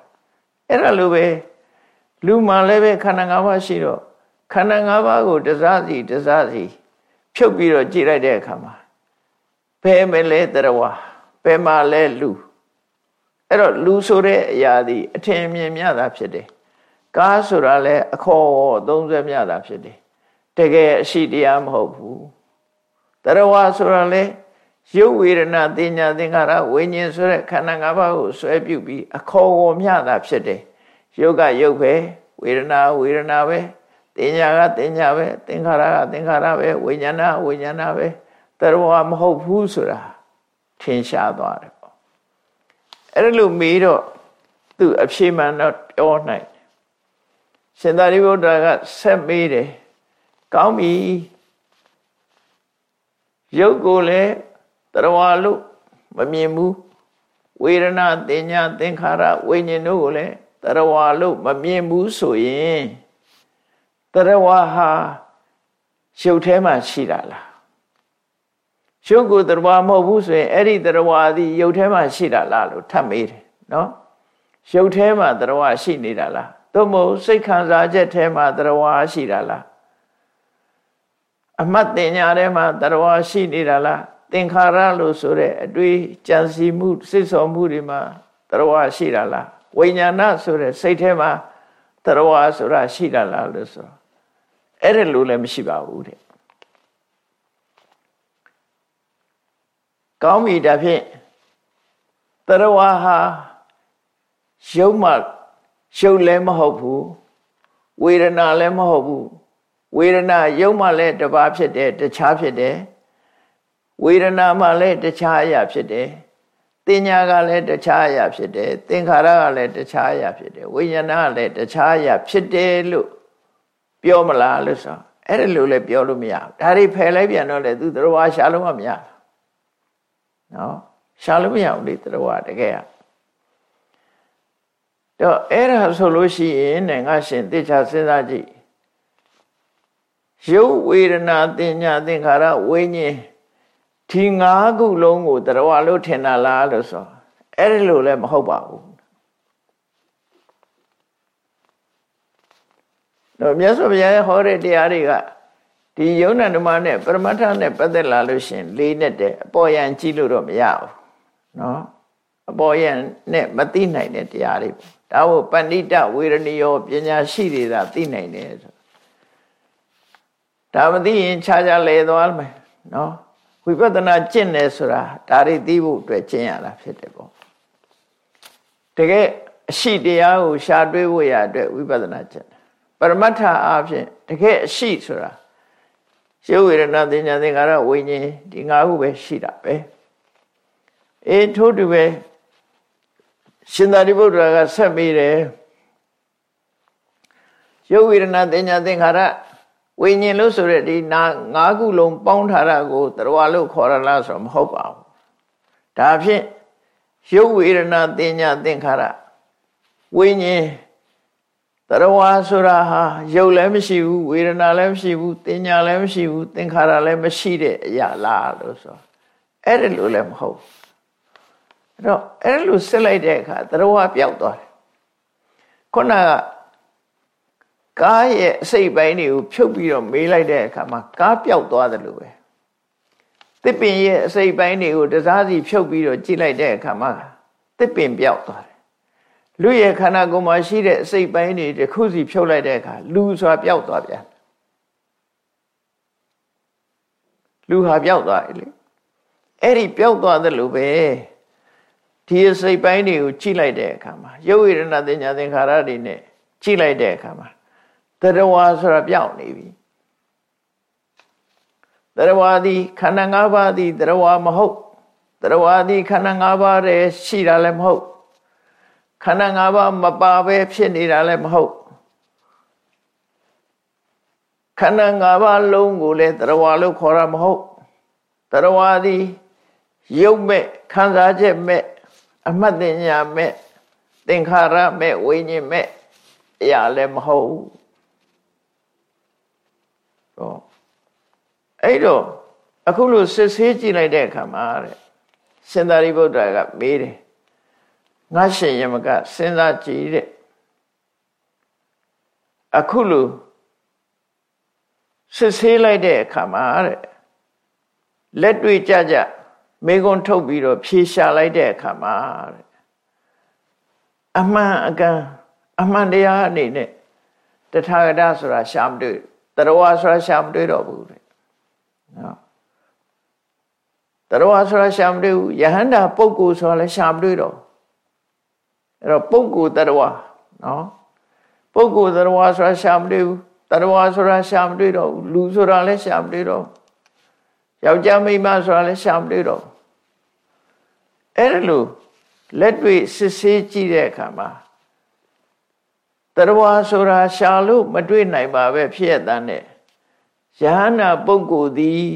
A: အဲ့ဒါလိုပဲလူမှလည်းပဲခန္ဓာ၅ပါးရှိတော့ခန္ဓာ၅ပါးကိုတစားစီတစားစီဖြုတ်ပြီးတော့ကြည့်လိုက်တဲ့အခါမှာဘယ်မလဲတရဝဘယ်မှာလဲလူအဲ့တော့လူဆိုတဲ့အရာဒီအထင်မြင်မြတာဖြစ်တယ် ကားဆိုတာလဲအခေါ်သုံးဆွဲမြတာဖြစ်တယ်တကယ်အရှိတရားမဟုတ်ဘူးတရဝဆိုတာလဲရုပ်ဝေဒနာသင်ညာသင်္ခါရဝိညာဉ်ဆိုတဲ့ခန္ဓာ၅ပါးကိုဆွဲပြုပြီးအခေါ်ကိုမျှတာဖြစ်တယ်ရုပ်ကရုပ်ပဲဝေဒနာဝေဒနာပဲတင်ညာကတင်ညာပဲသင်္ခါရကသင်္ခါရပဲဝိညာဏဝိညာဏပဲတရဝမဟုတ်ဘူးဆိုတာထင်ရှားသွားတယ်ပေါ့အဲ့လိုမေးတော့သူအဖြေမှန်တော့ပြောနိုင် ရှင်သာရိပုတ္တရာကဆက်မေးတယ်ကောင်းပြီရုပ်ကိုလည်းတရဝလို့မမြင်ဘူးဝေဒနာတင်ညာသင်္ခါရဝိညာဉ်တို့ကိုလည်းတရဝလို့မမြင်ဘူးဆိုရင်တရဝဟာရှုပ်ထဲမှာရှိတာလားရှုပ်ကိုတရဝမဟုတ်ဘူးဆိုရင်အဲ့ဒီတရဝသည်ရုပ်ထဲမှာရှိတာလားလို့ထပ်မေးတယ်နော်ရုပ်ထဲမှာတရဝရှိနေတာလား သို့မဟုတ်စိတ်ခံစားချက်ထဲမှာတရဝရှိတာလားအမှတ်တင်ညာထဲမှာတရဝရှိနေတာလားသင်္ခါရလို့ဆိုတဲ့အတွေ့ကြံစီမှုစိတ်ဆော်မှုတွေမှာတရဝရှိတာလားဝိညာဏဆိုတဲ့စိတ်ထဲမှာတရဝဆိုတာရှိတာလားလို့ဆိုအဲ့ဒါလို့လည်းမရှိပါဘူးတဲ့ကောင်းပြီဒါဖြင့်တရဝဟာရုပ်မှ ရုပ်လည်းမဟုတ်ဘူးဝေဒနာလည်းမဟုတ်ဘူးဝေဒနာရုပ်မှလည်းတစ်ပါးဖြစ်တယ်တခြားဖြစ်တယ်ဝေဒနာမှလည်းတခြားအရာဖြစ်တယ်တင်ညာကလည်းတခြားအရာဖြစ်တယ်သင်္ခါရကလည်းတခြားအရာဖြစ်တယ်ဝိညာဏကလည်းတခြားအရာဖြစ်တယ်လို့ပြောမလားလို့ဆိုအဲ့ဒါလို့လည်းပြောလို့မရဘူးဒါတွေဖယ်လိုက်ပြန်တော့လေသူတော်ရှာလို့မရနော်ရှာလို့မရဘူးလေတော်တကယ်က တော့အဲ့ဒါဆိုလို့ရှိရင်နဲ့ငါရှင်တေချာစဉ်းစားကြည့်ရုပ်ဝေဒနာတင်ညာသင်္ခါရဝိညာဉ်ဒီငါးခုလုံးကိုတရားလို့ထင်တာလားလို့ဆိုအဲ့ဒီလိုလည်းမဟုတ်ပါဘူးတော့မြတ်စွာဘုရားဟောတဲ့တရားတွေကဒီယုံနာဓမ္မနဲ့ပရမတ္ထနဲ့ပတ်သက်လာလို့ရှင်လေးနဲ့တဲ့အပေါ်ယံကြည့်လို့တော့မရဘူးเนาะအပေါ်ယံနဲ့မသိနိုင်တဲ့တရားတွေ ဒါကိုပဏိတဝေရဏီယောပညာရှိတွေသာသိနိုင်တယ်ဆိုဒါမသိရင်ခြားခြားလဲသွားမယ်နော်ဝိပဿနာကျင့်တယ်ဆိုတာဒါတွေသိဖို့အတွက်ကျင့်ရတာဖြစ်တယ်ပေါ့တကယ်အရှိတရားကိုရှားတွေးဖို့ရအတွက်ဝိပဿနာကျင့်တယ်ပရမတ္ထအားဖြင့်တကယ်အရှိဆိုတာရုပ်ဝေဒနာသင်ညာသင်္ခါရဝိညာဉ်ဒီ၅ခုပဲရှိတာပဲအေးထို့တူပဲ ရှင်သာရိပုတ္တရာကဆက်မိတယ်ရုပ်ဝေဒနာသင်ညာသင်္ခါရဝိညာဉ်လို့ဆိုတဲ့ဒီနာငါးခုလုံးပေါင်းထားတာကိုတရားလို့ခေါ်ရလားဆိုတော့မဟုတ်ပါဘူးဒါဖြင့်ရုပ်ဝေဒနာတင်ညာသင်္ခါရဝိညာဉ်တရားဆိုတာဟာရုပ်လည်းမရှိဘူးဝေဒနာလည်းမရှိဘူးတင်ညာလည်းမရှိဘူးသင်္ခါရလည်းမရှိတဲ့အရာလားလို့ဆိုအဲ့ဒါလို့လည်းမဟုတ် အဲ့တော့အဲ့လိုစစ်လိုက်တဲ့အခါတရားပျောက်သွားတယ်ခုနကကားရဲ့အစိတ်ပိုင်းတွေကိုဖြုတ်ပြီးတော့မေးလိုက်တဲ့အခါမှာကားပျောက်သွားတယ်လို့ပဲတစ်ပင်ရဲ့အစိတ်ပိုင်းတွေကိုတစားစီဖြုတ်ပြီးတော့ကြည့်လိုက်တဲ့အခါမှာတစ်ပင်ပျောက်သွားတယ်လူရဲ့ခန္ဓာကိုယ်မှာရှိတဲ့အစိတ်ပိုင်းတွေတစ်ခုစီဖြုတ်လိုက်တဲ့အခါလူဆိုတာပျောက်သွားပြန်လူဟာပျောက်သွားတယ်လေအဲ့ဒီပျောက်သွားတယ်လို့ပဲ ဒီစိတ်ပိုင်းတွေကိုကြည့်လိုက်တဲ့အခါမှာရုပ်ဝေဒနာသင်ညာသင်္ခါရတွေနဲ့ကြည့်လိုက်တဲ့အခါမှာတရဝါဆိုတာပျောက်နေပြီတရဝါသည်ခန္ဓာ၅ပါးသည်တရဝါမဟုတ်တရဝါသည်ခန္ဓာ၅ပါးတည်းရှိတာလည်းမဟုတ်ခန္ဓာ၅ပါးမပါပဲဖြစ်နေတာလည်းမဟုတ်ခန္ဓာ၅ပါးလုံးကိုလည်းတရဝါလို့ခေါ်တာမဟုတ်တရဝါသည်ရုပ်မဲ့ခံစားချက်မဲ့ အမှတ်တင်ညာမဲ့သင်္ခါရမဲ့ဝိညာဉ်မဲ့အရာလည်းမဟုတ်တော့အဲ့တော့အခုလို့စစ်ဆေးကြည့်လိုက်တဲ့အခါမှာတဲ့ရှင်သာရိပုတ္တရာကမေးတယ်ငါရှင်ယမကစဉ်းစားကြည့်တဲ့အခုလို့စစ်ဆေးလိုက်တဲ့အခါမှာတဲ့လက်တွေ့ကြကြ မေကွန်ထုတ်ပြီးတော့ဖြေရှာလိုက်တဲ့အခါမှာတဲ့အမှန်အကန်အမှန်တရားအနေနဲ့တထာဂတဆိုတာရှာမတွေ့တရဝါဆိုတာရှာမတွေ့တော့ဘူးတဲ့နော်တရဝါဆိုတာရှာမတွေ့ဘူးယဟန္တာပုဂ္ဂိုလ်ဆိုတာလည်းရှာမတွေ့တော့အဲ့တော့ပုဂ္ဂိုလ်တရဝါနော်ပုဂ္ဂိုလ်တရဝါဆိုတာရှာမတွေ့ဘူးတရဝါဆိုတာရှာမတွေ့တော့ဘူးလူဆိုတာလည်းရှာမတွေ့တော့ယောက်ျားမိန်းမဆိုတာလည်းရှာမတွေ့တော့ အဲ့ဒါလို့လက်တွေ့စစ်ဆေးကြည့်တဲ့အခါမှာတရဝါဆိုတာရှာလို့မတွေ့နိုင်ပါပဲဖြစ်ရတဲ့နဲ့ယဟနာပုဂ္ဂိုလ်သည်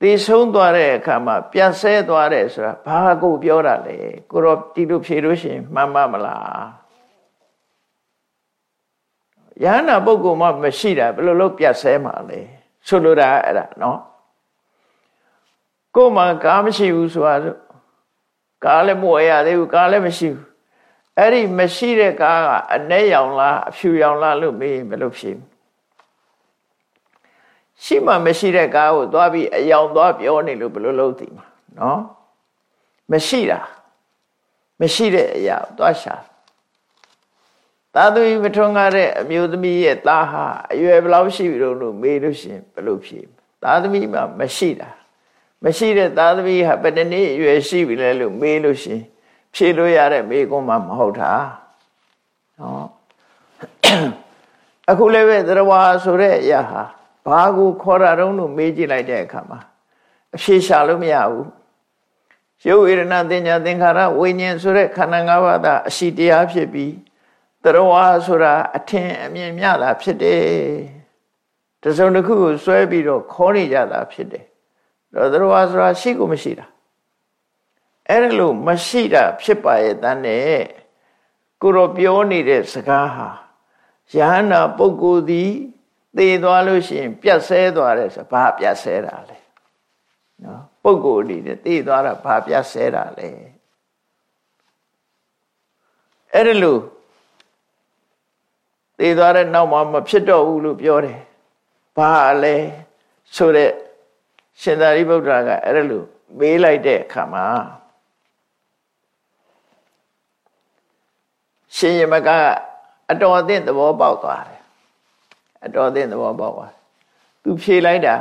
A: သိဆုံးသွားတဲ့အခါမှာပြတ်ဆဲသွားတယ်ဆိုတာဘာကိုပြောတာလဲကိုတော့ဒီလိုဖြေလို့ရှိရင်မှန်မမလားယဟနာပုဂ္ဂိုလ်မှမရှိတာဘယ်လိုလုပ်ပြတ်ဆဲမှာလဲဆိုလိုတာအဲ့ဒါနော် ကိုယ်မှာကားမရှိဘူးဆိုတာကားလည်းမဝယ်ရသေးဘူးကားလည်းမရှိဘူးအဲ့ဒီမရှိတဲ့ကားကအ내ရောင်လားအဖြူရောင်လားလို့မေးရင်ဘယ်လိုဖြေရှိမှမရှိတဲ့ကားကိုသွားပြီးအယောင်သွားပြောနေလို့ဘယ်လိုလုပ်သိမှာနော်မရှိတာမရှိတဲ့အရာကိုသွားရှာသာသူမထွန်းကားတဲ့အမျိုးသမီးရဲ့သားဟာအရွယ်ဘယ်လောက်ရှိပြီလို့မေးလို့ရှိရင်ဘယ်လိုဖြေသားသမီးမှမရှိတာ မရှိတဲ့သားသမီးဟာဘယ်တနည်းအရွယ်ရှိပြီလဲလို့မေးလို့ရှိရင်ဖြေလို့ရတဲ့မေးခွန်းမှမဟုတ်တာနော်အခုလည်းပဲသရဝါဆိုတဲ့အရာဟာဘာကိုခေါ်တာတုံးလို့မေးကြည့်လိုက်တဲ့အခါမှာအဖြေရှာလို့မရဘူးရုပ်ဝေဒနာသင်ညာသင်္ခါရဝိညာဉ်ဆိုတဲ့ခန္ဓာ၅ပါးသာအရှိတရားဖြစ်ပြီးသရဝါဆိုတာအထင်အမြင်မြတာဖြစ်တယ်တစုံတစ်ခုကိုဆွဲပြီးတော့ခေါ်နေကြတာဖြစ်တယ် တော့သရဝါဆိုတာရှိကိုမရှိတာအဲ့ဒါလို့မရှိတာဖြစ်ပါရဲ့တန်းနဲ့ကိုရောပြောနေတဲ့စကားဟာယဟနာပုဂ္ဂိုလ်သည်သေသွားလို့ရှိရင်ပြတ်ဆဲသွားတယ်ဆိုဘာပြတ်ဆဲတာလဲနော်ပုဂ္ဂိုလ်အနေနဲ့သေသွားတာဘာပြတ်ဆဲတာလဲအဲ့ဒါလို့သေသွားတဲ့နောက်မှာမဖြစ်တော့ဘူးလို့ပြောတယ်ဘာလဲဆိုတဲ့ ရှင်သာရိပုတ္တရာကအဲ့ဒါလို့မေးလိုက်တဲ့အခါမှာရှင်ယမကအတော်အသင့်သဘောပေါက်သွားတယ်အတော်အသင့်သဘောပေါက်သွားသူဖြေလိုက်တာ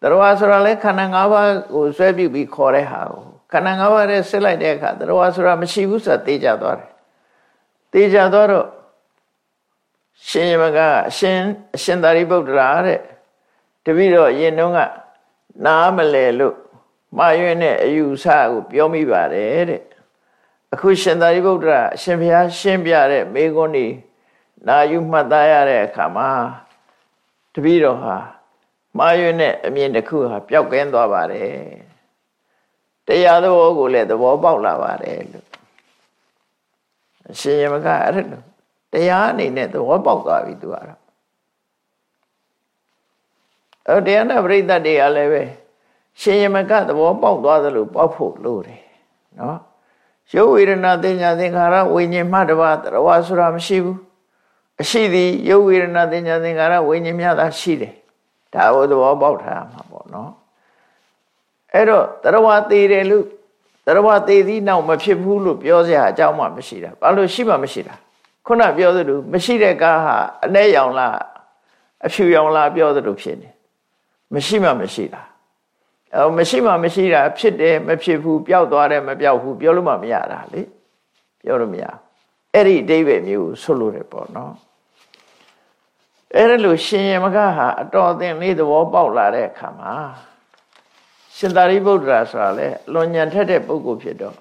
A: တရဝါဆိုတာလဲခန္ဓာ၅ပါးကိုဆွဲပြုပြီးခေါ်တဲ့ဟာကိုခန္ဓာ၅ပါးနဲ့စစ်လိုက်တဲ့အခါတရဝါဆိုတာမရှိဘူးဆိုတာသိကြသွားတယ်သိကြသွားတော့ရှင်ယမကအရှင်အရှင်သာရိပုတ္တရာတဲ့တပည့်တော်ယင်တုန်းက နားမလဲလို့မှားရွံ့တဲ့အယူဆကိုပြောမိပါတယ်တဲ့အခုရှင်သာရိပုတ္တရာအရှင်ဘုရားရှင်းပြတဲ့မေခွန်းဤနာယူမှတ်သားရတဲ့အခါမှာတပည့်တော်ဟာမှားရွံ့တဲ့အမြင်တစ်ခုဟာပျောက်ကင်းသွားပါတယ်တရားသဘောကိုလည်းသဘောပေါက်လာပါတယ်လို့အရှင်ယမကအဲ့ဒါတရားအနေနဲ့သဘောပေါက်သွားပြီသူကတော့ အဲ့တရားနာပရိသတ်တွေကလည်းပဲရှင်ယမကသဘောပေါက်သွားသလိုပေါက်ဖို့လိုတယ်နော်ရုပ်ဝေဒနာသင်ညာသင်္ခါရဝိညာဉ်မှတပါတရဝဆိုတာမရှိဘူးအရှိသည်ယုတ်ဝေဒနာသင်ညာသင်္ခါရဝိညာဉ်များသာရှိတယ်ဒါကိုသဘောပေါက်ထားမှာပေါ့နော်အဲ့တော့တရဝသေးတယ်လို့တရဝသေးသည်နောက်မဖြစ်ဘူးလို့ပြောစရာအကြောင်းမှမရှိတာဘာလို့ရှိမှမရှိတာခုနပြောသလိုမရှိတဲ့ကားဟာအ내ရောင်လားအဖြူရောင်လားပြောသလိုဖြစ်နေ မရှိမှမရှိတာအဲမရှိမှမရှိတာဖြစ်တယ်မဖြစ်ဘူးပျောက်သွားတယ်မပျောက်ဘူးပြောလို့မှမရတာလေပြောလို့မရအဲ့ဒီအတိပ္ပယ်မျိုးဆိုလို့တယ်ပေါ့နော်အဲ့ဒါလို့ရှင်ယမကဟာအတော်အသင်လေးသဘောပေါက်လာတဲ့အခါမှာရှင်သာရိပုတ္တရာဆိုတာလေလွန်ညံထက်တဲ့ပုဂ္ဂိုလ်ဖြစ်တော့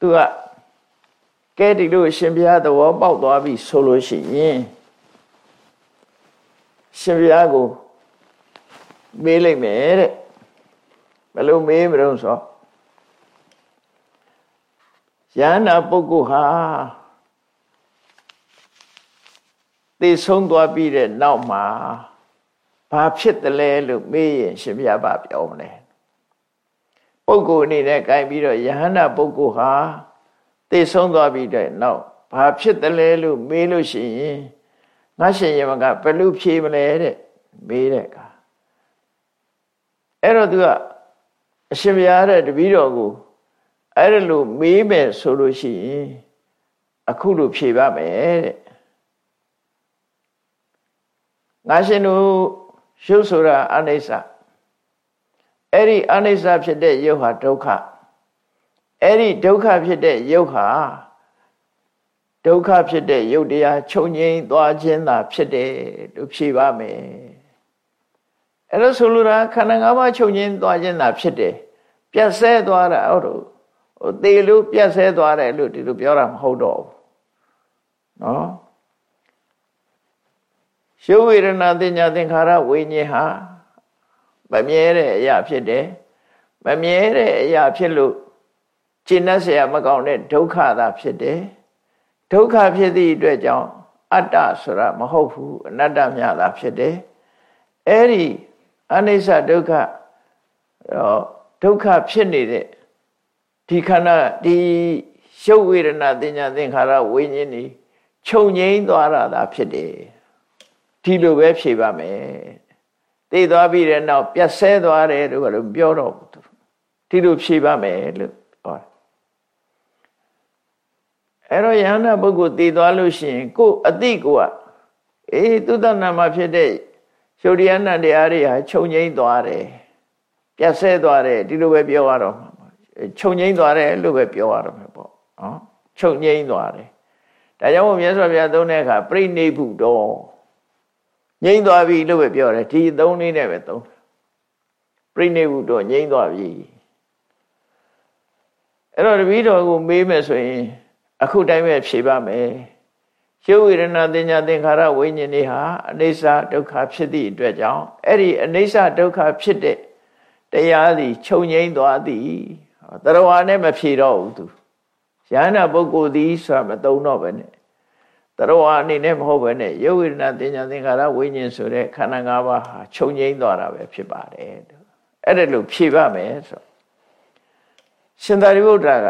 A: သူကကဲဒီလိုရှင်ဘုရားသဘောပေါက်သွားပြီဆိုလို့ရှိရင်ရှင်ဘုရားကို မေးလိုက်မယ်တဲ့ဘယ်လိုမေးမလို့ဆိုယန္နာပုဂ္ဂိုလ်ဟာသိဆုံးသွားပြီးတဲ့နောက်မှာဘာဖြစ်တယ်လဲလို့မေးရင်ရှင်ဘုရားဗပြောမလဲပုဂ္ဂိုလ်အနေနဲ့ကြိုင်ပြီးတော့ယဟန္တာပုဂ္ဂိုလ်ဟာသိဆုံးသွားပြီးတဲ့နောက်ဘာဖြစ်တယ်လဲလို့မေးလို့ရှိရင်ငါရှင်ယမကဘယ်လိုဖြေမလဲတဲ့မေးတဲ့အခါ အဲ့တော့သူကအရှင်ဘုရားတဲ့တပည့်တော်ကိုအဲ့ဒါလို့မေးမယ်ဆိုလို့ရှိရင်အခုလို့ဖြေပါမယ်တဲ့ငါရှင်တို့ရှုပ်ဆိုတာအနိစ္စအဲ့ဒီအနိစ္စဖြစ်တဲ့ယုတ်ဟာဒုက္ခအဲ့ဒီဒုက္ခဖြစ်တဲ့ယုတ်ဟာဒုက္ခဖြစ်တဲ့ယုတ်တရားချုပ်ငြိမ်းသွားခြင်းသာဖြစ်တယ်လို့ဖြေပါမယ် အဲ့လိုဆိုလိုတာခန္ဓာ၅ပါးချုပ်ငြိမ်းသွားခြင်းသာဖြစ်တယ်ပြတ်ဆဲသွားတာဟုတ်တော့ဟိုသေလို့ပြတ်ဆဲသွားတယ်လို့ဒီလိုပြောတာမဟုတ်တော့ဘူးနော်ရှုဝေဒနာတင်ညာသင်္ခါရဝိညာဉ်ဟာမမြဲတဲ့အရာဖြစ်တယ်မမြဲတဲ့အရာဖြစ်လို့ကျင့်တတ်เสียမကောင်းတဲ့ဒုက္ခသာဖြစ်တယ်ဒုက္ခဖြစ်သည့်အတွက်ကြောင့်အတ္တဆိုတာမဟုတ်ဘူးအနတ္တမြတာဖြစ်တယ်အဲ့ဒီ အနိစ္စဒုက္ခတော့ဒုက္ခဖြစ်နေတဲ့ဒီခန္ဓာဒီရှုပ်ဝေဒနာတင်ညာသင်္ခါရဝိညာဉ်นี่ခြုံငိမ့်သွားတာသာဖြစ်တယ်ဒီလိုပဲဖြေပါမယ်သိသွားပြီးတဲ့နောက်ပြတ်ဆဲသွားတယ်လို့လည်းပြောတော့ဒီလိုဖြေပါမယ်လို့ဟောအဲ့တော့ယန္တာပုဂ္ဂိုလ်သိသွားလို့ရှိရင်ကိုယ်အတိကိုကအေးသုတ္တနာမှာဖြစ်တဲ့ ရှုပ်ရဏတရားတွေဟာခြုံငိမ့်သွားတယ်ပြတ်ဆဲသွားတယ်ဒီလိုပဲပြောရတော့မှာခြုံငိမ့်သွားတယ်လို့ပဲပြောရတော့မှာပေါ့နော်ခြုံငိမ့်သွားတယ်ဒါကြောင့်မို့မြတ်စွာဘုရားသုံးတဲ့အခါပြိဋိဘုတော်ငိမ့်သွားပြီလို့ပဲပြောတယ်ဒီသုံးလေးနဲ့ပဲသုံးပြိဋိဘုတော်ငိမ့်သွားပြီအဲ့တော့တပည့်တော်ကိုမေးမယ်ဆိုရင်အခုတိုင်းပဲဖြေပါမယ် ရှုဝေဒနာတင်ညာသင်္ခါရဝိညာဉ်တွေဟာအနိစ္စဒုက္ခဖြစ်သည့်အတွက်ကြောင့်အဲ့ဒီအနိစ္စဒုက္ခဖြစ်တဲ့တရားသည်ခြုံငိမ့်သွားသည်တရဝါနဲ့မဖြေတော့ဘူးသူယန္နာပုဂ္ဂိုလ်သည်ဆိုတာမသုံးတော့ပဲနဲ့တရဝါအနေနဲ့မဟုတ်ပဲနဲ့ရုပ်ဝေဒနာတင်ညာသင်္ခါရဝိညာဉ်ဆိုတဲ့ခန္ဓာ၅ပါးဟာခြုံငိမ့်သွားတာပဲဖြစ်ပါတယ်အဲ့ဒါလို့ဖြေပါမယ်ဆိုရှင်သာရိပုတ္တရာက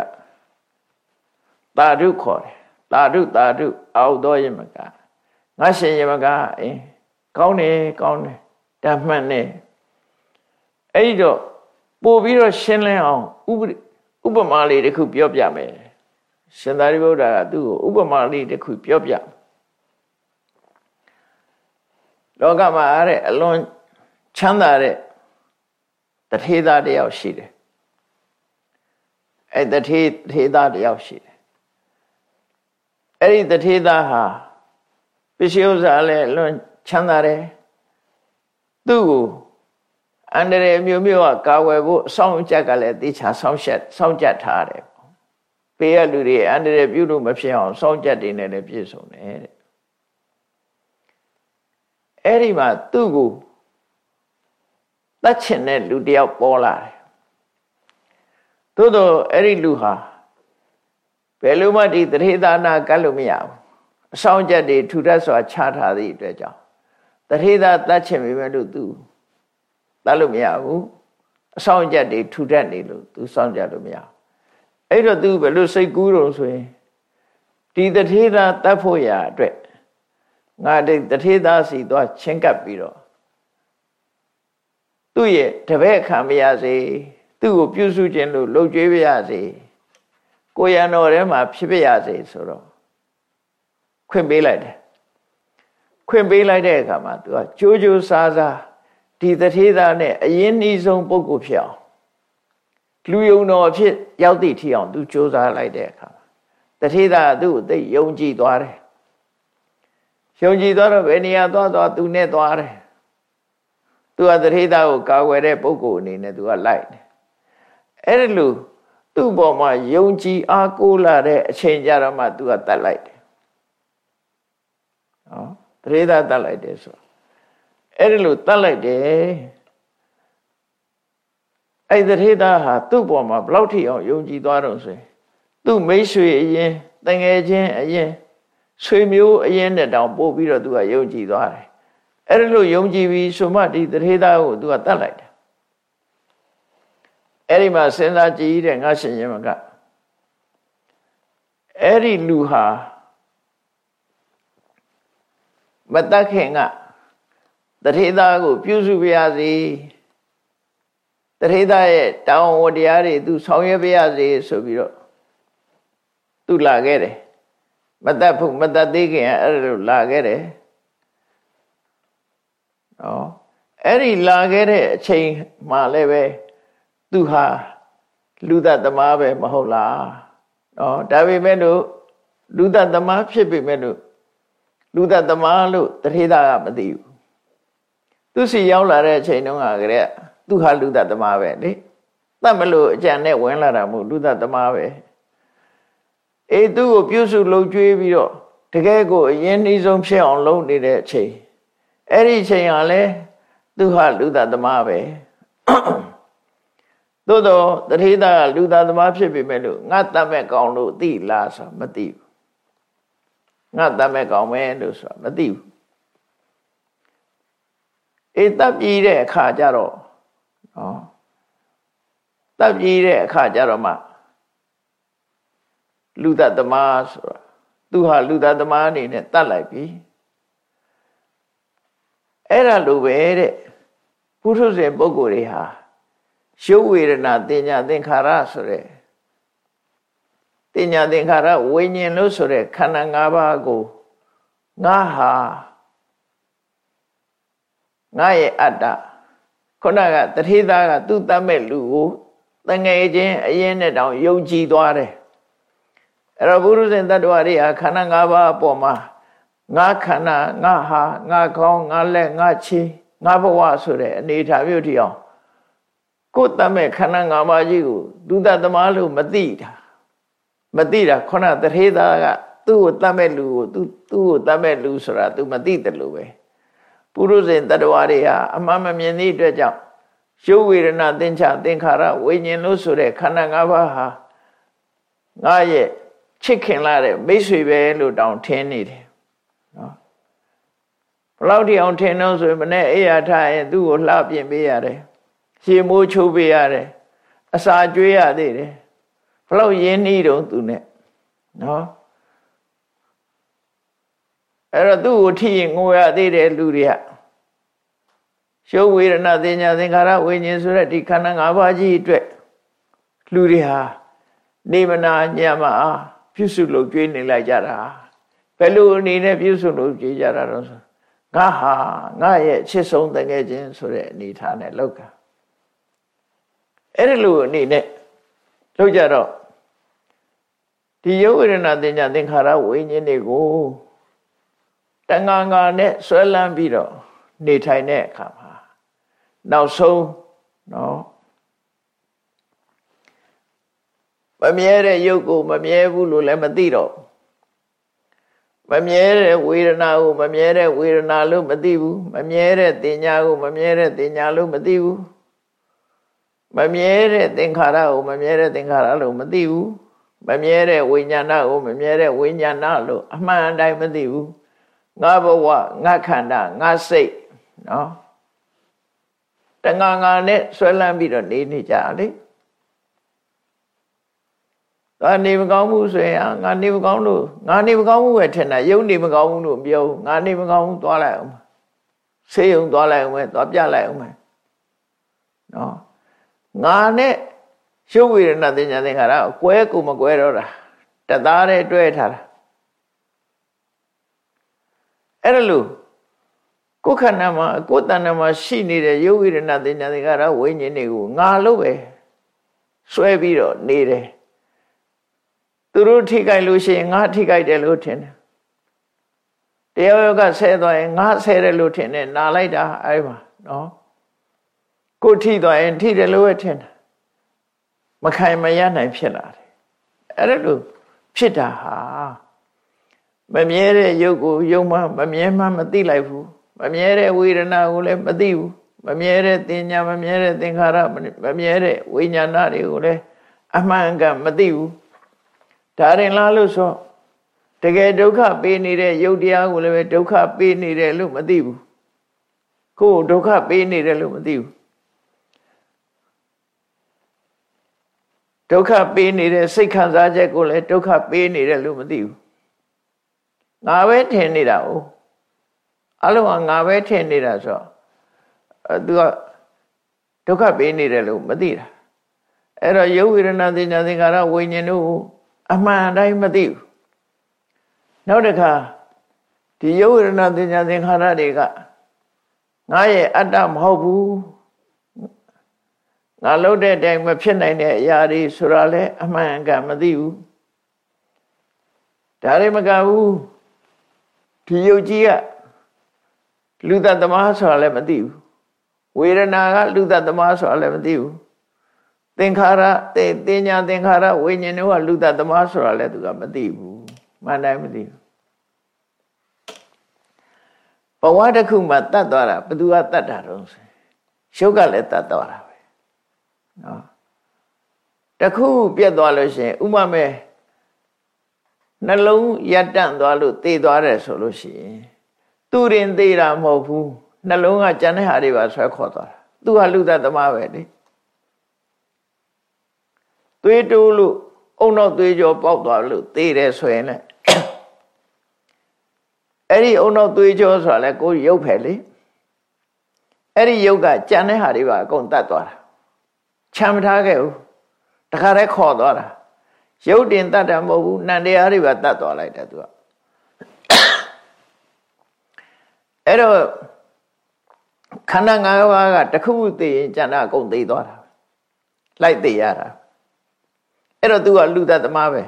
A: တာဓုခေါ်တယ် တာဓုတာဓုအောက်တော်ယမကငါရှင်ယမကအင်းကောင်းတယ်ကောင်းတယ်ဓမ္မနဲ့အဲ့ဒီတော့ပို့ပြီးတော့ရှင်းလင်းအောင်ဥပမာလေးတစ်ခုပြောပြမယ်ရှင်သာရိပုတ္တရာကသူ့ကိုဥပမာလေးတစ်ခုပြောပြလောကမှာအားတဲ့အလွန်ချမ်းသာတဲ့တထေသားတယောက်ရှိတယ်အဲ့တထေထေသားတယောက်ရှိတယ် အဲ့ဒီတထေသားဟာပစ္စည်းဥစ္စာလည်းအလွန်ချမ်းသာတယ်သူ့ကိုအန္တရာယ်မျိုးမျိုးကကာဝယ်ဖို့အဆောင်ကြက်ကလည်းတေချာဆောင်းရှက်ဆောင်းကြက်ထားတယ်ပေးရလူတွေအန္တရာယ်ပြုလို့မဖြစ်အောင်ဆောင်းကြက်တွေနဲ့လည်းပြည့်စုံတယ်တဲ့အဲ့ဒီမှာသူ့ကိုတတ်ချင်တဲ့လူတယောက်ပေါ်လာတယ်သို့တော့အဲ့ဒီလူဟာ ဘယ်လိုမှဒီတထေသာနာကတ်လို့မရဘူးအဆောင်ကြက်တွေထူထပ်စွာချထားသည့်အတွက်ကြောင့်တထေသာတတ်ချင်ပြီမဲ့လို့သူတတ်လို့မရဘူးအဆောင်ကြက်တွေထူထပ်နေလို့သူစောင့်ကြလို့မရဘူးအဲ့တော့သူဘယ်လိုစိတ်ကူးတော့ဆိုရင်ဒီတထေသာတတ်ဖို့ရာအတွက်ငါတထေသားစီသွားချင်းကပ်ပြီးတော့သူ့ရဲ့တပည့်ခံမရစေသူ့ကိုပြုစုခြင်းလို့လှုပ်ကြွေးပါရစေ ကိုရံတော်ထဲမှာဖြစ်ပြရစေဆိုတော့ခွင့်ပေးလိုက်တယ်ခွင့်ပေးလိုက်တဲ့အခါမှာသူကကြိုးကြိုးစားစားဒီတထေသားနဲ့အရင်နှီးဆုံးပုံကိုဖြစ်အောင်လူယုံတော်အဖြစ်ရောက်သည့်ထီအောင်သူစ조사လိုက်တဲ့အခါတထေသားသူ့ကိုသိယုံကြည်သွားတယ်ယုံကြည်သွားတော့ဘယ်နေရာသွားသွားသူနဲ့သွားတယ်သူကတထေသားကိုကာကွယ်တဲ့ပုဂ္ဂိုလ်အနေနဲ့သူကလိုက်တယ်အဲ့ဒီလို သူ့ဘောမှာယုံကြည်အားကိုးလာတဲ့အချိန်ကြတော့မှသူကတတ်လိုက်တယ်ဟောတထေသားတတ်လိုက်တယ်ဆိုအဲ့ဒီလိုတတ်လိုက်တယ်အဲ့ဒီထေသားဟာသူ့ဘောမှာဘလောက်ထိအောင်ယုံကြည်သွားတော့ဆိုရင်သူ့မိတ်ဆွေအရင်တငယ်ချင်းအရင်ဆွေမျိုးအရင်နဲ့တောင်ပို့ပြီးတော့သူကယုံကြည်သွားတယ်အဲ့ဒီလိုယုံကြည်ပြီးဆိုမှဒီထေသားကိုသူကတတ်လိုက်တယ် အဲ့ဒီမှာစဉ်းစားကြည့်တဲ့ငါရှင်ရင်မကအဲ့ဒီလူဟာမတတ်ခင်ကတထေသားကို ပြုစုပြရစီတထေသားရဲ့တောင်းဝတရားတွေသူဆောင်ရွက်ပြရစီဆိုပြီးတော့သူလာခဲ့တယ်မတတ်ဖို့မတတ်သေးခင်အဲ့လိုလာခဲ့တယ်နော်အဲ့ဒီလာခဲ့တဲ့အချိန်မှလည်းပဲ သူဟာလူသက်သမားပဲမဟုတ်လားနော်ဒါပေမဲ့လို့လူသက်သမားဖြစ်ပေမဲ့လို့လူသက်သမားလို့တထေသားကမသိဘူးသူစီရောက်လာတဲ့အချိန်တုန်းကကလေးသူဟာလူသက်သမားပဲလေတတ်မလို့အကြံနဲ့ဝင်လာတာမဟုတ်လူသက်သမားပဲအေးသူ့ကိုပြုစုလှုပ်ကြွေးပြီးတော့တကယ်ကိုအရင်နှီးဆုံးဖြစ်အောင်လုပ်နေတဲ့အချိန်အဲ့ဒီအချိန်ကလည်းသူဟာလူသက်သမားပဲ သို့တော့တထေးသားကလူသားသမားဖြစ်ပေမဲ့လို့ငါတတ်မဲ့ကောင်းလို့သိလားဆိုမသိဘူးငါတတ်မဲ့ကောင်းမယ်လို့ဆိုမသိဘူးအေးတပ်ပြီးတဲ့အခါကျတော့နော်တပ်ပြီးတဲ့အခါကျတော့မှလူသားသမားဆိုတာသူဟာလူသားသမားအနေနဲ့တတ်လိုက်ပြီအဲ့ဒါလိုပဲတဲ့ပုထုဇဉ်ပုဂ္ဂိုလ်တွေဟာ ရှုပ်ဝေဒနာတင်ညာသင်္ခါရဆိုတဲ့တင်ညာသင်္ခါရဝိညာဉ်လို့ဆိုတဲ့ခန္ဓာ၅ပါးကိုငါဟာငါရဲ့အတ္တခုနကတထေသားကသူ့တတ်မဲ့လူကိုတငယ်ချင်းအရင်နဲ့တောင်ယုံကြည်သွားတယ်အဲ့တော့ဘုရုဇဉ်တ attva တွေဟာခန္ဓာ၅ပါးအပေါ်မှာငါခန္ဓာငါဟာငါခေါင်းငါလက်ငါခြေငါဘဝဆိုတဲ့အနေထားမျိုးတိအောင် ကိုယ်တတ်မဲ့ခန္ဓာ၅ပါးကြီးကိုဒုသသမားလို့မသိတာမသိတာခုနတထေသားကသူ့ကိုတတ်မဲ့လူကိုသူသူ့ကိုတတ်မဲ့လူဆိုတာ तू မသိတယ်လို့ပဲပုရုဇဉ်တ attva တွေဟာအမှန်မမြင်သည့်အတွက်ကြောင့်ရုပ်ဝေဒနာသင်္ချာသင်္ခါရဝိညာဉ်လို့ဆိုတဲ့ခန္ဓာ၅ပါးဟာငါရဲ့ချစ်ခင်လာတဲ့မိတ်ဆွေပဲလို့တောင်ထင်နေတယ်နော်ဘလောက်ထိအောင်ထင်တော့ဆိုရင်မနဲ့အေးရထားရင်သူ့ကိုလှပြင်ပေးရတယ် ရှည်မိုးချိုးပေးရတယ်အစာကျွေးရသေးတယ်ဘလောက်ရင်းနှီးတော့သူနဲ့နော်အဲ့တော့သူ့ကိုထိရင်ငိုရသေးတယ်လူတွေကရှုပ်ဝေဒနာသင်ညာသင်္ခါရဝိညာဉ်ဆိုတဲ့ဒီခန္ဓာ၅ပါးကြီးအတွက်လူတွေဟာနေမနာညမအားပြုစုလို့ကြွေးနေလိုက်ကြတာဘယ်လိုအနေနဲ့ပြုစုလို့ကြွေးကြတာတော့ဆိုငါဟာငါရဲ့ချစ်ဆုံးတကယ်ချင်းဆိုတဲ့အနေထားနဲ့လောက်က အဲ့ဒီလိုအနေနဲ့လောက်ကြတော့ဒီယုတ်ဝေဒနာသင်ညာသင်္ခါရဝိညာဉ်တွေကိုတဏ္ဍာငါနဲ့ဆွဲလန်းပြီးတော့နေထိုင်တဲ့အခါမှာနောက်ဆုံးနော်မမြဲတဲ့ယုတ်ကိုမမြဲဘူးလို့လည်းမသိတော့မမြဲတဲ့ဝေဒနာကိုမမြဲတဲ့ဝေဒနာလို့မသိဘူးမမြဲတဲ့တင်ညာကိုမမြဲတဲ့တင်ညာလို့မသိဘူး မမြဲတဲ့သင်္ခါရကိုမမြဲတဲ့သင်္ခါရလို့မသိဘူးမမြဲတဲ့ဝိညာဏကိုမမြဲတဲ့ဝိညာဏလို့အမှန်အတိုင်းမသိဘူးငါဘဝငါခန္ဓာငါစိတ်နော်တငါငါနဲ့ဆွဲလန်းပြီးတော့နေနေကြလေသွားနေမကောင်းဘူးဆိုရင်ငါနေမကောင်းလို့ငါနေမကောင်းဘူးပဲထင်တာယုံနေမကောင်းဘူးလို့ပြောငါနေမကောင်းဘူးသွားလိုက်အောင်ဆေးရုံသွားလိုက်အောင်ပဲသွားပြလိုက်အောင်ပဲနော် ငါနဲ့ရှုပ်ဝေဒနာတင်ညာသင်္ခါရကွဲကိုမကွဲတော့တာတသားတည်းတွဲထားတာအဲ့ဒါလို့ကိုယ်ခန္ဓာမှာကိုယ်တဏ္ဍာမှာရှိနေတဲ့ယုတ်ဝိရဏတင်ညာသင်္ခါရဝိညာဉ်တွေကိုငါလို့ပဲဆွဲပြီးတော့နေတယ်သူတို့ထိကြိုက်လို့ရှိရင်ငါထိကြိုက်တယ်လို့ထင်တယ်တရားယောကဆဲသွားရင်ငါဆဲတယ်လို့ထင်တယ်နာလိုက်တာအဲ့မှာနော် ကိုထိသွားရင်ထိတယ်လို့ပဲထင်တယ်မခိုင်မရနိုင်ဖြစ်လာတယ်အဲ့ဒါလို့ဖြစ်တာဟာမမြဲတဲ့ရုပ်ကိုယုံမှမမြဲမှမသိလိုက်ဘူးမမြဲတဲ့ဝေဒနာကိုလည်းမသိဘူးမမြဲတဲ့တင်ညာမမြဲတဲ့သင်္ခါရမမြဲတဲ့ဝိညာဏတွေကိုလည်းအမှန်ကန်မသိဘူးဒါရင်လားလို့ဆိုတကယ်ဒုက္ခပေးနေတဲ့ယုတ်တရားကိုလည်းပဲဒုက္ခပေးနေတယ်လို့မသိဘူးကိုယ်ဒုက္ခပေးနေတယ်လို့မသိဘူး ဒုက္ခပေးနေတဲ့စိတ်ခံစားချက်ကိုလည်းဒုက္ခပေးနေတယ်လို့မသိဘူးငါပဲထင်နေတာ哦အလုံးကငါပဲထင်နေတာဆိုတော့သူကဒုက္ခပေးနေတယ်လို့မသိတာအဲ့တော့ယုတ်ဝေဒနာသင်ညာသင်္ခါရဝိညာဉ်တို့အမှန်တိုင်းမသိဘူးနောက်တစ်ခါဒီယုတ်ဝေဒနာသင်ညာသင်္ခါရတွေကငါရဲ့အတ္တမဟုတ်ဘူး ငါလှုပ်တဲ့အတိုင်းမဖြစ်နိုင်တဲ့အရာတွေဆိုတာလဲအမှန်ကန်မသိဘူးဒါတွေမကဘူးဒီယုတ်ကြီးကလူတသမားဆိုတာလည်းမသိဘူးဝေဒနာကလူတသမားဆိုတာလည်းမသိဘူးသင်္ခါရတေတင်ညာသင်္ခါရဝိညာဉ်တို့ကလူတသမားဆိုတာလည်းသူကမသိဘူးမှန်တိုင်းမသိဘူးဘဝတစ်ခုမှတတ်သွားတာဘသူကတတ်တာတော့ရှုပ်ကလည်းတတ်သွားတာပဲ နော်တခုပြတ်သွားလို့ရှိရင်ဥမမဲနှလုံးရက်တန့်သွားလို့သေသွားတယ်ဆိုလို့ရှိရင်သူရင်သေးတာမဟုတ်ဘူးနှလုံးကကြံတဲ့ဟာတွေပါဆွဲခေါ်သွားတာသူဟာလူသက်သမားပဲလေသွေးတိုးလို့အုံတော့သွေးကြောပေါက်သွားလို့သေတယ်ဆိုရင်လည်းအဲ့ဒီအုံတော့သွေးကြောဆိုတာလဲကိုရုပ်ဖယ်လေအဲ့ဒီရုပ်ကကြံတဲ့ဟာတွေပါအကုန်တတ်သွားတာ ချမ်းမထားခဲ့ဘူးတခါတည်းခေါ်သွားတာရုပ်တင်တတ်တာမဟုတ်ဘူးနန္တရားတွေပါတတ်သွားလိုက်တယ်သူကအဲ့တော့ခန္ဓာ၅ပါးကတခုခုသိရင်ကျန်တာအကုန်သိသွားတာလိုက်သိရတာအဲ့တော့ तू ကလူသက်သမားပဲ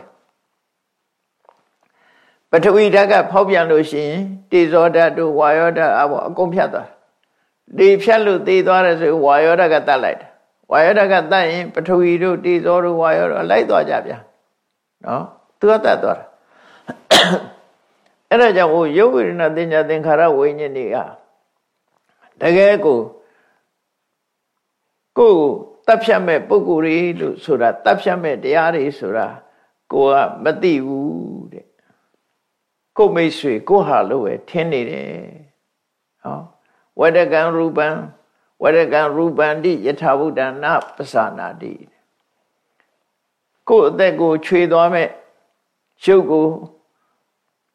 A: ပထဝီဓာတ်ကဖောက်ပြန်လို့ရှိရင်တေဇောဓာတ်တို့ဝါယောဓာတ်အဘောအကုန်ဖြတ်သွားဒီဖြတ်လို့သိသွားတယ်ဆိုဝါယောဓာတ်ကတတ်လိုက်တယ် ဝါယောဓာတ်ကတတ်ရင်ပထဝီတို့တေဇောတို့ဝါယောတို့လိုက်သွားကြဗျာနော်သူကတတ်သွားတာအဲ့ဒါကြောင့်ဟိုရုပ်ဝေဒနာသင်ညာသင်္ခါရဝိညာဉ်တွေကတကယ်ကိုကိုယ်တပ်ဖြတ်မဲ့ပုဂ္ဂိုလ်တွေလို့ဆိုတာတပ်ဖြတ်မဲ့တရားတွေဆိုတာကိုကမသိဘူးတဲ့ကိုမိတ်ဆွေကိုဟာလို့ပဲထင်နေတယ်ဟောဝဒကံရူပံ ဝရကံရူပန္တိယထာဘုဒ္ဓနာပသနာတိကိုယ်အသက်ကိုခြွေသွားမဲ့ရုပ်ကို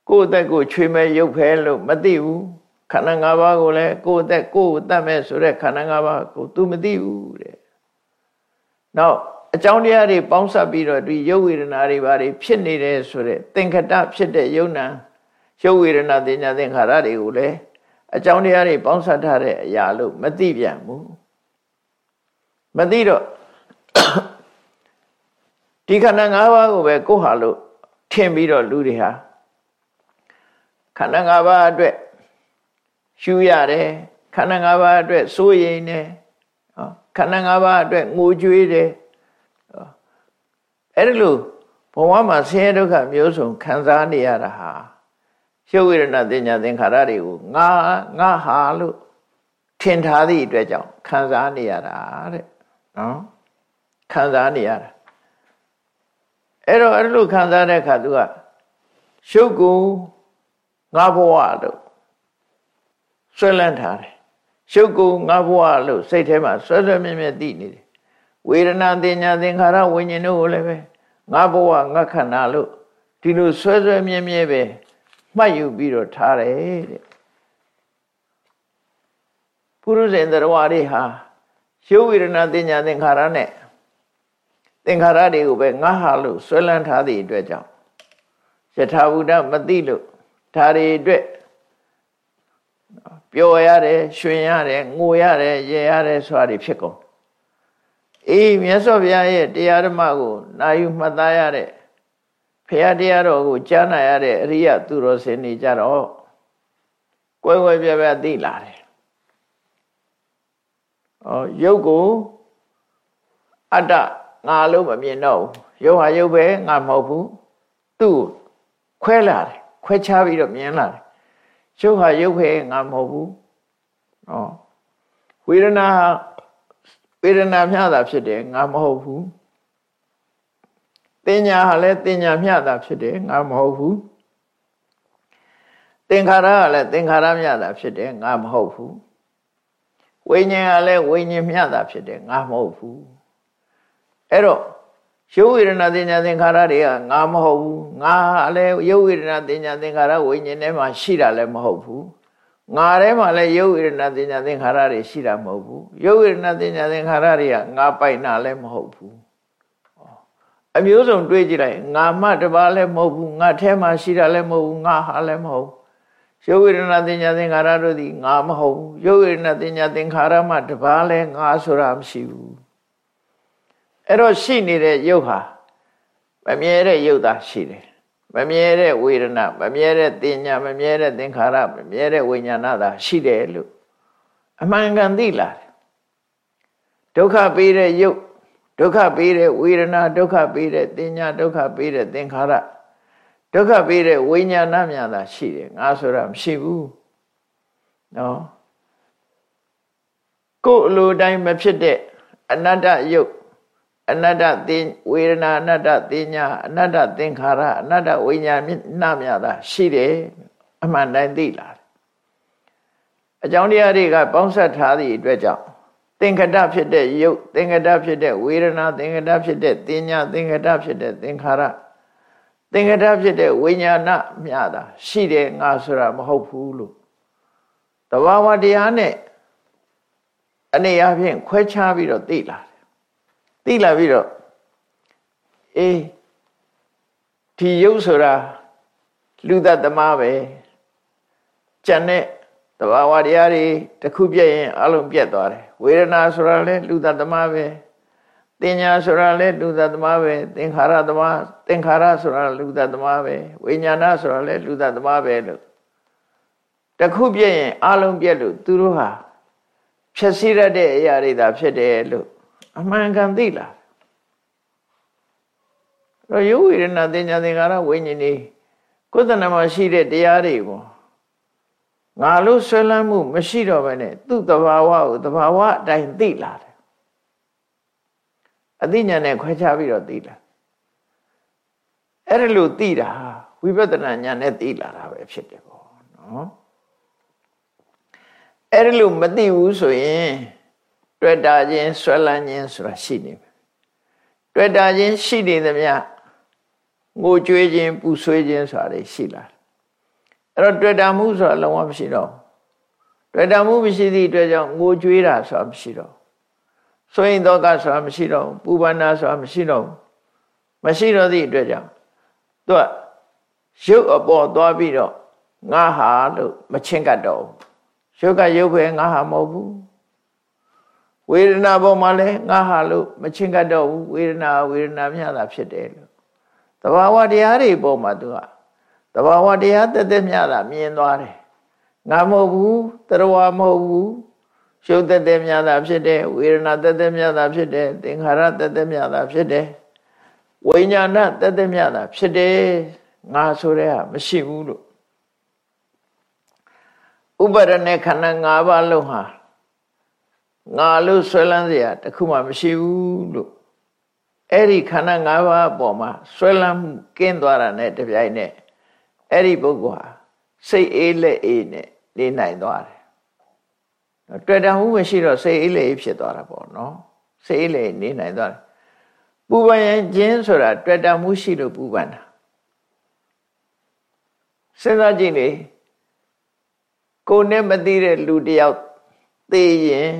A: ကိုယ်အသက်ကိုခြွေမဲ့ရုပ်ဖဲလို့မသိဘူးခန္ဓာ၅ပါးကိုလည်းကိုယ်အသက်ကိုယ်ကိုတတ်မဲ့ဆိုတဲ့ခန္ဓာ၅ပါးကို तू မသိဘူးတဲ့နောက်အကြောင်းတရားတွေပေါင်းစပ်ပြီးတော့ဒီရုပ်ဝေဒနာတွေဘာတွေဖြစ်နေတယ်ဆိုတဲ့သင်္ခတဖြစ်တဲ့ယုံနာရုပ်ဝေဒနာတင်ညာသင်္ခါရတွေကိုလည်း အကြောင်းတရားတွေပေါင်းစပ်ထားတဲ့အရာလို့မသိပြန်ဘူးမသိတော့ဒီခန္ဓာ၅ပါးကိုပဲကိုယ်ဟာလို့ထင်ပြီးတော့လူတွေဟာခန္ဓာ၅ပါးအတွက်ရှူရတယ်ခန္ဓာ၅ပါးအတွက်စိုးရိမ်တယ်ခန္ဓာ၅ပါးအတွက်ငိုကြွေးတယ်အဲ့ဒါလို့ဘဝမှာဆင်းရဲဒုက္ခမျိုးစုံခံစားနေရတာဟာ ရှုပ်ဝေဒနာတင်ညာသင်္ခါရတွေကိုငါငါဟာလို့ထင်ထားသည့်အတွက်ကြောင့်ခံစားနေရတာတဲ့နော်ခံစားနေရတာအဲ့တော့အဲ့လိုခံစားတဲ့အခါသူကရှုပ်ကိုငါဘဝလို့ဆွဲလန်းထားတယ်ရှုပ်ကိုငါဘဝလို့စိတ်ထဲမှာဆွဲဆွဲမြဲမြဲသိနေတယ်ဝေဒနာတင်ညာသင်္ခါရဝิญဉ်တို့ကိုလည်းပဲငါဘဝငါခန္ဓာလို့ဒီလိုဆွဲဆွဲမြဲမြဲပဲ မှတ်ယူပြီးတော့ထားတယ်တဲ့ပုရုဇဉ်တရားတွေဟာရုပ်ဝေဒနာတင်ညာသင်္ခါရနဲ့သင်္ခါရတွေကိုပဲငါဟာလို့ဆွဲလန်းထားသည့်အတွက်ကြောင့်ယထာဘုဒ္ဓမသိလို့ဒါတွေအတွက်ပျော်ရတယ်ရွှင်ရတယ်ငိုရတယ်ရေရတယ်ဆိုတာတွေဖြစ်ကုန်အေးမြတ်စွာဘုရားရဲ့တရားဓမ္မကိုနာယူမှတ်သားရတဲ့ ဖရာတရားတော်ကိုကြားနာရတဲ့အရိယသူတော်စင်တွေကြတော့ကွယ်ကွယ်ပြပြသိလာတယ်။ဩရုပ်ကိုအတ္တငါလို့မမြင်တော့ဘူး။ရုပ်ဟာရုပ်ပဲငါမဟုတ်ဘူး။သူ့ခွဲလာတယ်ခွဲခြားပြီးတော့မြင်လာတယ်။ရုပ်ဟာရုပ်ပဲငါမဟုတ်ဘူး။ဩဝေဒနာဝေဒနာမျှတာဖြစ်တယ်ငါမဟုတ်ဘူး တင်ညာဟာလည်းတင်ညာမျှတာဖြစ်တယ်ငါမဟုတ်ဘူးသင်္ခါရကလည်းသင်္ခါရမျှတာဖြစ်တယ်ငါမဟုတ်ဘူးဝိညာဉ်ကလည်းဝိညာဉ်မျှတာဖြစ်တယ်ငါမဟုတ်ဘူးအဲ့တော့ရုပ်ဝေဒနာတင်ညာသင်္ခါရတွေကငါမဟုတ်ဘူးငါလည်းရုပ်ဝေဒနာတင်ညာသင်္ခါရဝိညာဉ်ထဲမှာရှိတာလည်းမဟုတ်ဘူးငါထဲမှာလည်းရုပ်ဝေဒနာတင်ညာသင်္ခါရတွေရှိတာမဟုတ်ဘူးရုပ်ဝေဒနာတင်ညာသင်္ခါရတွေကငါပိုင်တာလည်းမဟုတ်ဘူး အမျိုးစုံတွေးကြည့်လိုက်ငါမှတပါးလည်းမဟုတ်ဘူးငါထဲမှာရှိတာလည်းမဟုတ်ဘူးငါဟာလည်းမဟုတ်ရုပ်ဝေဒနာတင်ညာသင်္ခါရတို့သည်ငါမဟုတ်ဘူးရုပ်ဝေဒနာတင်ညာသင်္ခါရမှတပါးလည်းငါဆိုတာမရှိဘူးအဲ့တော့ရှိနေတဲ့ရုပ်ဟာမမြဲတဲ့ရုပ်သာရှိတယ်မမြဲတဲ့ဝေဒနာမမြဲတဲ့တင်ညာမမြဲတဲ့သင်္ခါရမမြဲတဲ့ဝိညာဏသာရှိတယ်လို့အမှန်ကန်သိလာတယ်ဒုက္ခပေးတဲ့ရုပ် ဒုက္ခပေးတဲ့ဝေဒနာဒုက္ခပေးတဲ့တင်ညာဒုက္ခပေးတဲ့သင်္ခါရဒုက္ခပေးတဲ့ဝိညာဏများသာရှိတယ်ငါဆိုတာမရှိဘူးနော်ကိုယ်အလိုတိုင်းမဖြစ်တဲ့အနတ္တယုတ်အနတ္တသင်ဝေဒနာအနတ္တတင်ညာအနတ္တသင်္ခါရအနတ္တဝိညာဏများသာရှိတယ်အမှန်တိုင်းသိလာတယ်အကြောင်းတရားတွေကပေါင်းစပ်ထားသည့်အတွက်ကြောင့် သင်္ကတဖြစ်တဲ့ယုတ်သင်္ကတဖြစ်တဲ့ဝေဒနာသင်္ကတဖြစ်တဲ့တင်ညာသင်္ကတဖြစ်တဲ့သင်္ခါရသင်္ကတဖြစ်တဲ့ဝိညာဏမြတာရှိတယ်ငါဆိုတာမဟုတ်ဘူးလို့တဘာဝတရားနဲ့အနေအချင်းခွဲခြားပြီးတော့သိလာတယ်သိလာပြီးတော့အေးဒီယုတ်ဆိုတာလူသက်သမားပဲကြံတဲ့တဘာဝတရားတွေတစ်ခုပြည့်ရင်အလုံးပြတ်သွားတယ် ဝေဒနာဆိုတာလည်းလူသတ္တမပဲတင်ညာဆိုတာလည်းလူသတ္တမပဲသင်္ခါရသမားသင်္ခါရဆိုတာလူသတ္တမပဲဝိညာဏဆိုတာလည်းလူသတ္တမပဲလို့တခုပြည့်ရင်အလုံးပြတ်လို့သူတို့ဟာဖြည့်စည်းရတဲ့အရာတွေသာဖြစ်တယ်လို့အမှန်ကန်သိလားတော့ယုဝေဒနာတင်ညာသင်္ခါရဝိညာဉ်တွေကိုယ်တဏ္ဍမှာရှိတဲ့တရားတွေပေါ့ ငါလို့ဆွဲလန်းမှု မရှိတော့ဘဲနဲ့သူ့တဘာဝကိုတဘာဝအတိုင်းသိလာတယ်အသိဉာဏ်နဲ့ခွဲခြားပြီးတော့သိလာအဲ့ဒါလို့သိတာဝိပဿနာဉာဏ်နဲ့သိလာတာပဲဖြစ်တယ်ပေါ့နော်အဲ့ဒါလို့မသိဘူးဆိုရင်တွေ့တာချင်းဆွဲလန်းခြင်းဆိုတာရှိနေမယ်တွေ့တာချင်းရှိနေသမျှငိုကြွေးခြင်းပူဆွေးခြင်းဆိုတာရှိလာ အဲ့တော့တွေ့တာမှုဆိုတာလုံးဝမရှိတော့တွေ့တာမှုမရှိသည့်အတွက်ကြောင့်ငိုကြွေးတာဆိုတာမရှိတော့ဆိုရင်တော့ကဆိုတာမရှိတော့ပူပန္နာဆိုတာမရှိတော့မရှိတော့သည့်အတွက်ကြောင့်သူကရုပ်အပေါ်သွားပြီးတော့ငါဟာလို့မချင်းကတ်တော့ရုပ်ကရုပ်ပဲငါဟာမဟုတ်ဘူးဝေဒနာပေါ်မှာလည်းငါဟာလို့မချင်းကတ်တော့ဘူးဝေဒနာဝေဒနာမျှတာဖြစ်တယ်လို့တဘာဝတရားတွေပေါ်မှာသူက တဘာဝတရားတက်တက်မြတာမြင်သွားတယ်ငါမဟုတ်ဘူးတရားမဟုတ်ဘူးရှုပ်တက်တက်မြတာဖြစ်တယ်ဝေဒနာတက်တက်မြတာဖြစ်တယ်သင်္ခါရတက်တက်မြတာဖြစ်တယ်ဝိညာဏတက်တက်မြတာဖြစ်တယ်ငါဆိုတဲ့ဟာမရှိဘူးလို့ဥပါဒณะခန္ဓာ၅ပါးလုံးဟာငါလို့ဆွဲလန်းเสียတခုမှမရှိဘူးလို့အဲ့ဒီခန္ဓာ၅ပါးအပေါ်မှာဆွဲလန်းမှုကင်းသွားတာနဲ့တပြိုင်နက် အဲ့ဒီပုဂ္ဂိုလ်ဟာစိတ်အေးလက်အေးနဲ့နေနိုင်သွားတယ်တွေ့တာမှုမရှိတော့စိတ်အေးလက်အေးဖြစ်သွားတာပေါ့နော်စိတ်အေးလက်နေနိုင်သွားတယ်ပူပန်ရင်ခြင်းဆိုတာတွေ့တာမှုရှိလို့ပူပန်တာစဉ်းစားကြည့်လေကိုနဲ့မသိတဲ့လူတယောက်သေရင်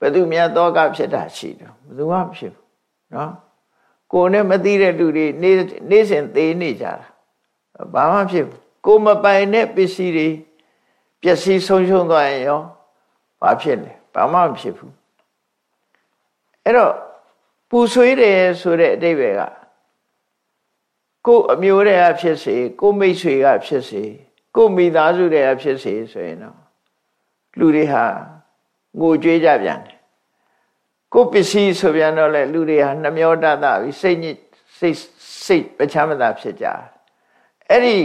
A: ဘယ်သူများတောကဖြစ်တာရှိတယ်ဘယ်သူမှမဖြစ်ဘူးနော်ကိုနဲ့မသိတဲ့လူတွေနေ့နေ့စဉ်သေနေကြတာ ဘာမှဖြစ်ဘူးကိုမပိုင်တဲ့ပစ္စည်းတွေပျက်စီးဆုံးရှုံးသွားရင်ရောဘာဖြစ်လဲဘာမှမဖြစ်ဘူးအဲ့တော့ပူဆွေးတယ်ဆိုတဲ့အတိပ္ပယ်ကကိုအမျိုးတွေကဖြစ်စေကိုမိတ်ဆွေကဖြစ်စေကိုမိသားစုတွေကဖြစ်စေဆိုရင်တော့လူတွေဟာငိုကြွေးကြပြန်တယ်ကိုပစ္စည်းဆိုပြန်တော့လေလူတွေဟာနှမျောတတ်တာပြီးစိတ်ညစ်စိတ်စိတ်ပချမ်းမသာဖြစ်ကြ အဲ့ဒီ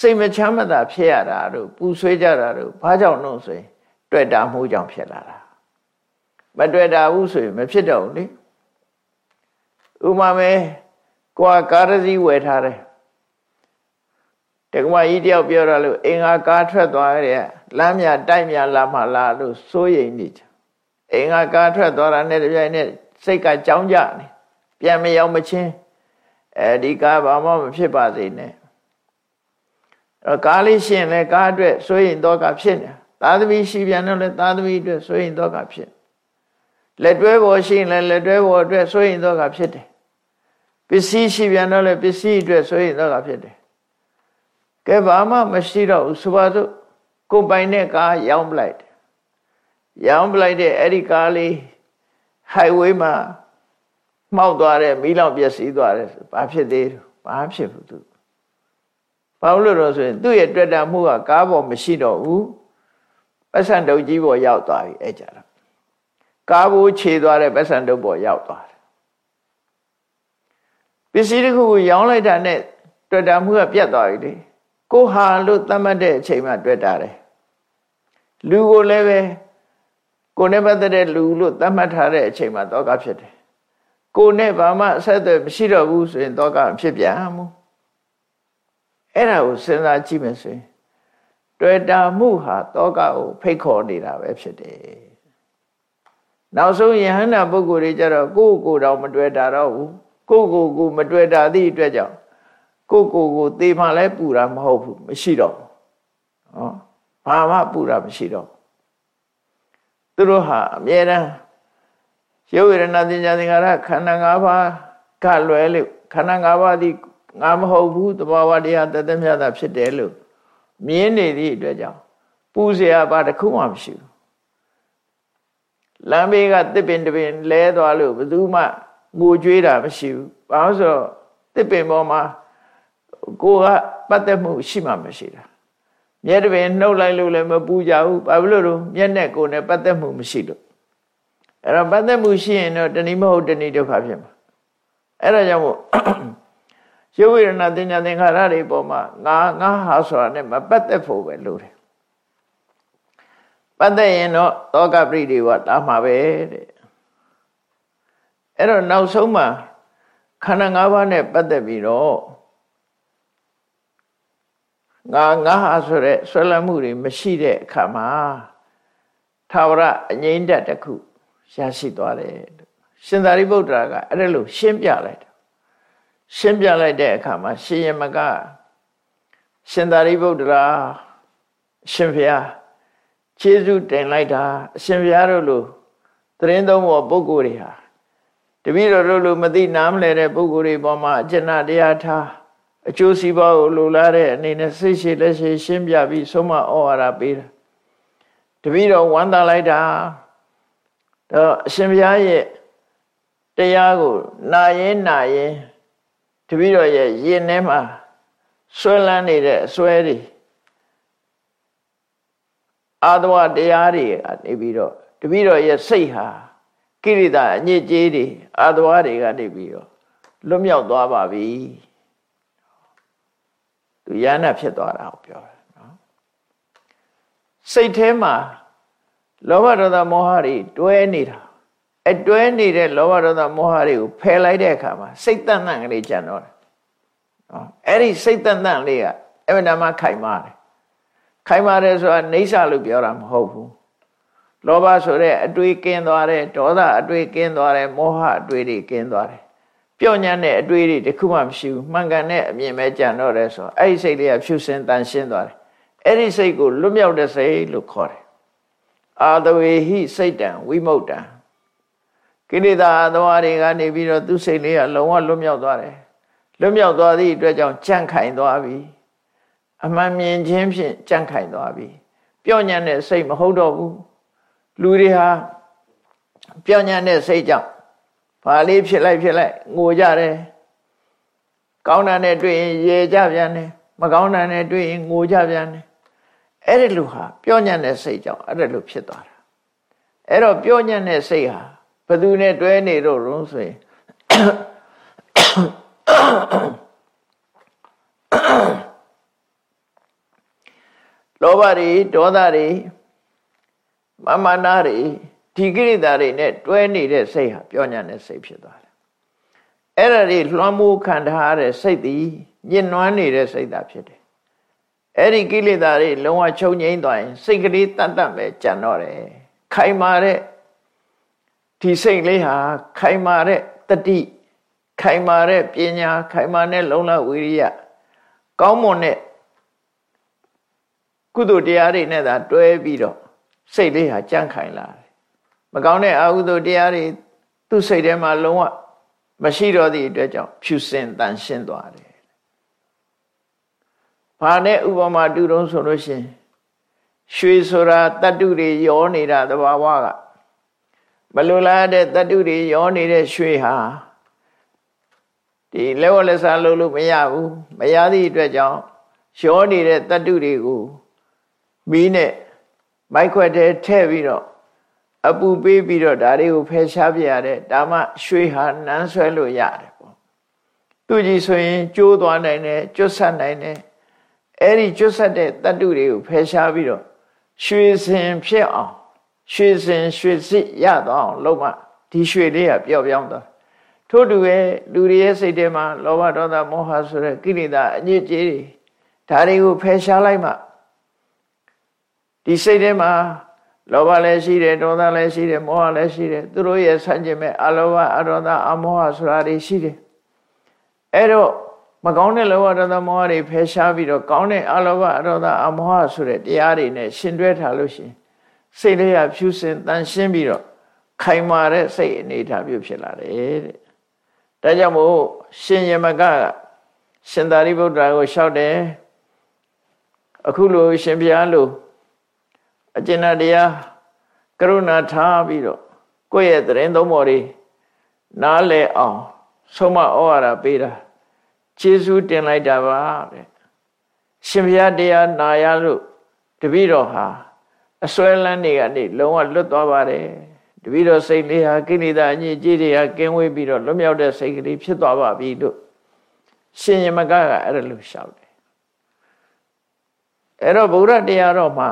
A: စိတ်မချမ်းမသာဖြစ်ရတာတို့ပူဆွေးကြတာတို့ဘာကြောင့်လို့ဆိုရင်တွေ့တာမှုကြောင့်ဖြစ်လာတာမတွေ့တာဘူးဆိုရင်မဖြစ်တော့ဘူးလေဥမာမဲကိုကကားရစီဝယ်ထားတယ်တက္ကမကြီးတယောက်ပြောရလို့အင်္ဂါကားထွက်သွားတဲ့လမ်းမြတိုက်မြလာမှလာလို့စိုးရိမ်နေကြအင်္ဂါကားထွက်သွားတာနဲ့တပြိုင်နက်စိတ်ကကြောင်းကြနေပြန်မရောက်မချင်းအဲဒီကားဘာမှမဖြစ်ပါစေနဲ့ အဲကားလေးရှင်လဲကားအတွက်စိုးရိမ်တော့ကဖြစ်နေသာသမီရှိပြန်တော့လဲသာသမီအတွက်စိုးရိမ်တော့ကဖြစ်လက်တွဲပေါ်ရှိရင်လည်းလက်တွဲပေါ်အတွက်စိုးရင်တော့ကဖြစ်တယ်ပစ္စည်းရှိပြန်တော့လည်းပစ္စည်းအတွက်စိုးရင်တော့ကဖြစ်တယ်ကဲဘာမှမရှိတော့ဘူးဆိုပါစို့ကိုပိုင်တဲ့ကားရောင်းပလိုက်တယ်ရောင်းပလိုက်တဲ့အဲ့ဒီကားလေး highway မှာမှောက်သွားတယ်မိလောင်ပျက်စီးသွားတယ်ဘာဖြစ်သေးလဲဘာဖြစ်ဘူးသူ ဘာလို့လို့ဆိုရင်သူ့ရဲ့တွေ့တာမှုကကားပေါ်မရှိတော့ဘူးပတ်စံတုပ်ကြီးပေါ်ရောက်သွားပြီအဲ့ကြတော့ကားဘူးခြေသွားတဲ့ပတ်စံတုပ်ပေါ်ရောက်သွားတယ်ပစ္စည်းတစ်ခုကိုရောင်းလိုက်တာနဲ့တွေ့တာမှုကပြတ်သွားပြီလေကိုဟာလို့သတ်မှတ်တဲ့အချိန်မှတွေ့တာတယ်လူကိုလည်းပဲကိုနဲ့ပတ်သက်တဲ့လူလို့သတ်မှတ်ထားတဲ့အချိန်မှတောကဖြစ်တယ်ကိုနဲ့ဘာမှအဆက်အသွယ်မရှိတော့ဘူးဆိုရင်တောကဖြစ်ပြန်မှု အဲ့ဒါကိုစဉ်းစားကြည့်မယ်ဆိုရင်တွေ့တာမှုဟာတောကကိုဖိတ်ခေါ်နေတာပဲဖြစ်တယ်နောက်ဆုံးယဟန္တာပုဂ္ဂိုလ်တွေကြတော့ကိုယ့်ကိုယ်တော့မတွေ့တာတော့ဘူးကိုယ့်ကိုယ်ကိုမတွေ့တာသည့်အတွက်ကြောင့်ကိုယ့်ကိုယ်ကိုသေမှလည်းပူတာမဟုတ်ဘူးမရှိတော့ဟောဘာမှပူတာမရှိတော့သူတို့ဟာအမြဲတမ်းရုပ်ရဏတင်ညာသင်္ခါရခန္ဓာ၅ပါးကလွယ်လို့ခန္ဓာ၅ပါးဒီ ငါမဟုတ်ဘူးသဘာဝတရားတသက်မြတ်တာဖြစ်တယ်လို့မြင်နေသည့်အတွက်ကြောင့်ပူဇော်ပါတစ်ခုမှမရှိဘူးလမ်းဘေးကတစ်ပင်တစ်ပင်လဲသွားလို့ဘယ်သူမှငိုကြွေးတာမရှိဘူးဘာလို့ဆိုတော့တစ်ပင်ပေါ်မှာကိုကပတ်သက်မှုရှိမှမရှိတာမျက်တစ်ပင်နှုတ်လိုက်လို့လည်းမပူကြဘူးဘာလို့လို့မျက်နဲ့ကိုယ်နဲ့ပတ်သက်မှုမရှိလို့အဲ့တော့ပတ်သက်မှုရှိရင်တော့တဏှိမဟုတ်တဏှိဒုက္ခဖြစ်မှာအဲ့ဒါကြောင့်မို့ ရုပ်ဝေဒနာသင်ညာသင်္ခါရတွေပေါ်မှာငါငါဟာဆိုတာနဲ့မပတ်သက်ဖို့ပဲလို့တယ်ပတ်သက်ရင်တော့သောကပရိဒီဝတာမှာပဲတဲ့အဲ့တော့နောက်ဆုံးမှာခန္ဓာ၅ပါးနဲ့ပတ်သက်ပြီးတော့ငါငါဟာဆိုတဲ့ဆွဲလမ်းမှုတွေမရှိတဲ့အခါမှာသာဝရအငိမ့်တက်တစ်ခုရရှိသွားတယ်ရှင်သာရိပုတ္တရာကအဲ့ဒါလို့ရှင်းပြလိုက်တယ် ရှင်းပြလိုက်တဲ့အခါမှာရှင်ယမကရှင်သာရိပုတ္တရာရှင်ဖျားခြေစုတင်လိုက်တာအရှင်ဘုရားတို့လိုသတင်းသုံးပေါ်ပုဂ္ဂိုလ်တွေဟာတပည့်တော်တို့လိုမသိနားမလဲတဲ့ပုဂ္ဂိုလ်တွေပေါ်မှာအကျဉ်းတရားထားအကျိုးစီးပွားကိုလိုလားတဲ့အနေနဲ့စိတ်ရှိလက်ရှိရှင်းပြပြီးဆုံးမဩဝါဒပေးတာတပည့်တော်ဝမ်းသာလိုက်တာတော့အရှင်ဘုရားရဲ့တရားကိုနာရင်နာရင် တပည့်တော်ရဲ့ရင်ထဲမှာဆွဲလန်းနေတဲ့အစွဲတွေအာသဝတရားတွေကနေပြီးတော့တပည့်တော်ရဲ့စိတ်ဟာကိရိတာအညစ်အကြေးတွေအာသဝတွေကနေပြီးတော့လွတ်မြောက်သွားပါပြီသူရဟနာဖြစ်သွားတာကိုပြောတာနော်စိတ်ထဲမှာလောဘဒေါသမောဟတွေတွဲနေတာ အတွဲနေတဲ့လောဘဒေါသမောဟတွေကိုဖယ်လိုက်တဲ့အခါမှာစိတ်တန်တန်ကလေးကြံတော့တယ်နော်အဲ့ဒီစိတ်တန်တန်လေးကအမှန်တမ်းခိုင်မာတယ်ခိုင်မာတယ်ဆိုတာနေဆလို့ပြောတာမဟုတ်ဘူးလောဘဆိုတဲ့အတွေ့ကင်းသွားတယ်ဒေါသအတွေ့ကင်းသွားတယ်မောဟအတွေ့တွေကင်းသွားတယ်ပျော့ညံ့တဲ့အတွေးတွေတခုမှမရှိဘူးမှန်ကန်တဲ့အမြင်ပဲကြံတော့တယ်ဆိုအဲ့ဒီစိတ်လေးကဖြူစင်တန်ရှင်းသွားတယ်အဲ့ဒီစိတ်ကိုလွတ်မြောက်တဲ့စိတ်လို့ခေါ်တယ်အာတဝေဟိစိတ်တံဝိမု ക്ത ံ ကိလေသာအသွားတွေကနေပြီးတော့သူ့စိတ်လေးကလုံးဝလွတ်မြောက်သွားတယ်လွတ်မြောက်သွားသည့်အတွက်ကြောင့်ကြန့်ခိုင်သွားပြီအမှန်မြင်ခြင်းဖြင့်ကြန့်ခိုင်သွားပြီပျော့ညံ့တဲ့စိတ်မဟုတ်တော့ဘူးလူတွေဟာပျော့ညံ့တဲ့စိတ်ကြောင့်ဘာလေးဖြစ်လိုက်ဖြစ်လိုက်ငိုကြတယ်ကောင်းတာနဲ့တွေ့ရင်ရေကြပြန်တယ်မကောင်းတာနဲ့တွေ့ရင်ငိုကြပြန်တယ်အဲ့ဒီလူဟာပျော့ညံ့တဲ့စိတ်ကြောင့်အဲ့ဒါလိုဖြစ်သွားတာအဲ့တော့ပျော့ညံ့တဲ့စိတ်ဟာ ဘယ်သူနဲ့တွဲနေတော့လို့ဆိုရင်လောဘတွေဒေါသတွေမမနာတွေဒီကိရိတာတွေနဲ့တွဲနေတဲ့စိတ်ဟာပြောညံ့တဲ့စိတ်ဖြစ်သွားတယ်အဲ့ဒါတွေလွှမ်းမိုးခံထားတဲ့စိတ်သည်ညှဉ်းနှွမ်းနေတဲ့စိတ်သာဖြစ်တယ်အဲ့ဒီကိလေသာတွေလုံးဝချုပ်ငိမ့်သွားရင်စိတ်ကလေးတတ်တတ်ပဲကြံတော့တယ်ခိုင်မာတဲ့ ဒီစိတ်လေးဟာခိုင်မာတဲ့တတိခိုင်မာတဲ့ပညာခိုင်မာတဲ့လုံလဝိရိယကောင်းမွန်တဲ့ကုသိုလ်တရားတွေနဲ့သာတွဲပြီးတော့စိတ်လေးဟာကြန့်ခိုင်လာတယ်မကောင်းတဲ့အကုသိုလ်တရားတွေသူ့စိတ်ထဲမှာလုံးဝမရှိတော့သည့်အတွက်ကြောင့်ဖြူစင်တန်ရှင်းသွားတယ်ဘာနဲ့ဥပမာတူတုံးဆိုလို့ရှိရင်ရွှေဆိုတာတတ္တုတွေရောနေတာသဘာဝက မလိုလားတဲ့တတ္တုတွေရောနေတဲ့ရွှေဟာဒီလက်ဝလက်စားလုပ်လို့မရဘူးမရသည့်အတွက်ကြောင့်ရောနေတဲ့တတ္တုတွေကိုမီးနဲ့မိုက်ခွက်ထဲထည့်ပြီးတော့အပူပေးပြီးတော့ဒါတွေကိုဖယ်ရှားပြရတဲ့ဒါမှရွှေဟာနန်းဆွဲလို့ရတယ်ပေါ့သူကြီးဆိုရင်ကျိုးသွားနိုင်တယ်ကျွတ်ဆက်နိုင်တယ်အဲ့ဒီကျွတ်ဆက်တဲ့တတ္တုတွေကိုဖယ်ရှားပြီးတော့ရွှေစင်ဖြစ်အောင် ရွှေစင်ရွှေစစ်ရသွားအောင်လုပ်မှဒီရွှေလေးကပျော့ပြောင်းသွားထို့တူပဲလူတွေရဲ့စိတ်ထဲမှာလောဘဒေါသမောဟဆိုတဲ့ကိလေသာအညစ်အကြေးတွေဒါတွေကိုဖယ်ရှားလိုက်မှဒီစိတ်ထဲမှာလောဘလည်းရှိတယ်ဒေါသလည်းရှိတယ်မောဟလည်းရှိတယ်သူတို့ရဲ့ဆန့်ကျင်မဲ့အလောဘအဒေါသအမောဟဆိုတာတွေရှိတယ်အဲ့တော့မကောင်းတဲ့လောဘဒေါသမောဟတွေဖယ်ရှားပြီးတော့ကောင်းတဲ့အလောဘအဒေါသအမောဟဆိုတဲ့တရားတွေနဲ့ရှင်တွဲထားလို့ရှိရင် စိတ်လေးကဖြူစင်တန်ရှင်းပြီးတော့ခိုင်မာတဲ့စိတ်အနေထားမျိုးဖြစ်လာတယ်တဲ့ဒါကြောင့်မို့ရှင်ယမကရှင်သာရိပုတ္တရာကိုလျှောက်တယ်အခုလိုရှင်ဘုရားလို့အကျဉ်းတရားကရုဏာထားပြီးတော့ကိုယ့်ရဲ့သတင်းသုံးပေါ်တွေနားလည်အောင်ဆုံးမဩဝါဒပေးတာကျေးဇူးတင်လိုက်တာပါတဲ့ရှင်ဘုရားတရားနာရလို့တပည့်တော်ဟာ အစွဲလန်းတွေကနေလုံးဝလွတ်သွားပါတယ်တပည့်တော်စိတ်လေးဟာကိလေသာအညစ်အကြေးတွေဟာကင်းဝေးပြီးတော့လွတ်မြောက်တဲ့စိတ်ကလေးဖြစ်သွားပါပြီလို့ရှင်ယမကကအဲ့ဒါလို့ရှောက်တယ်အဲ့တော့ဗုဒ္ဓတရားတော်မှာ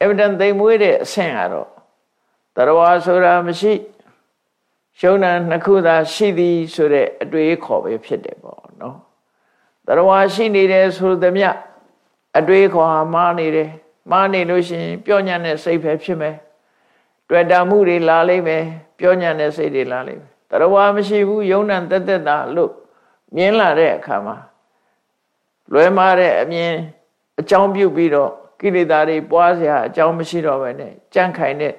A: အမတန်သိမ်မွေးတဲ့အဆင့်ကတော့တရဝါဆိုတာမရှိရှုံးတာနှစ်ခုသာရှိသည်ဆိုတဲ့အတွေ့အခေါ်ပဲဖြစ်တယ်ပေါ့နော်တရဝါရှိနေတယ်ဆိုသမျှအတွေ့အခေါ်ဟာမှားနေတယ် မှားနေလို့ရှိရင်ပြောညံ့တဲ့စိတ်ပဲဖြစ်မယ်တွေ့တာမှုတွေလာလိမ့်မယ်ပြောညံ့တဲ့စိတ်တွေလာလိမ့်မယ်တရဝါမရှိဘူးယုံနံတက်တက်တာလို့မြင်လာတဲ့အခါမှာလွဲမားတဲ့အမြင်အကြောင်းပြုပြီးတော့ကိလေသာတွေပွားစရာအကြောင်းမရှိတော့ဘဲနဲ့ကြံ့ခိုင်တဲ့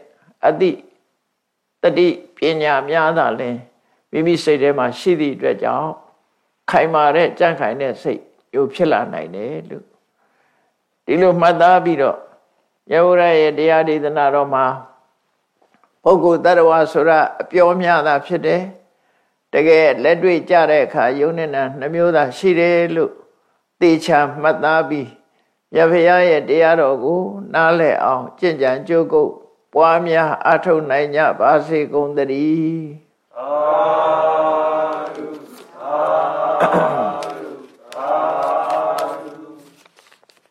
A: အတိတတိပညာများသာလင်မိမိစိတ်ထဲမှာရှိသည့်အတွက်ကြောင့်ခိုင်မာတဲ့ကြံ့ခိုင်တဲ့စိတ်ယုံဖြစ်လာနိုင်တယ်လို့ ဒီလိုမှတ်သားပြီးတော့ယဝရရဲ့တရားဒေသနာတော်မှာပုဂ္ဂိုလ်တ attva ဆိုတာအပြောများတာဖြစ်တယ်တကယ်လက်တွေ့ကြတဲ့အခါယုံနေတာနှမျိုးသာရှိတယ်လို့သေချာမှတ်သားပြီးရဖရာရဲ့တရားတော်ကို နားလည်အောင်ကြင်ကြံကြိုးကုပ်ပွားများအထုတ်နိုင်ကြပါစေကုန်သတည်းသာ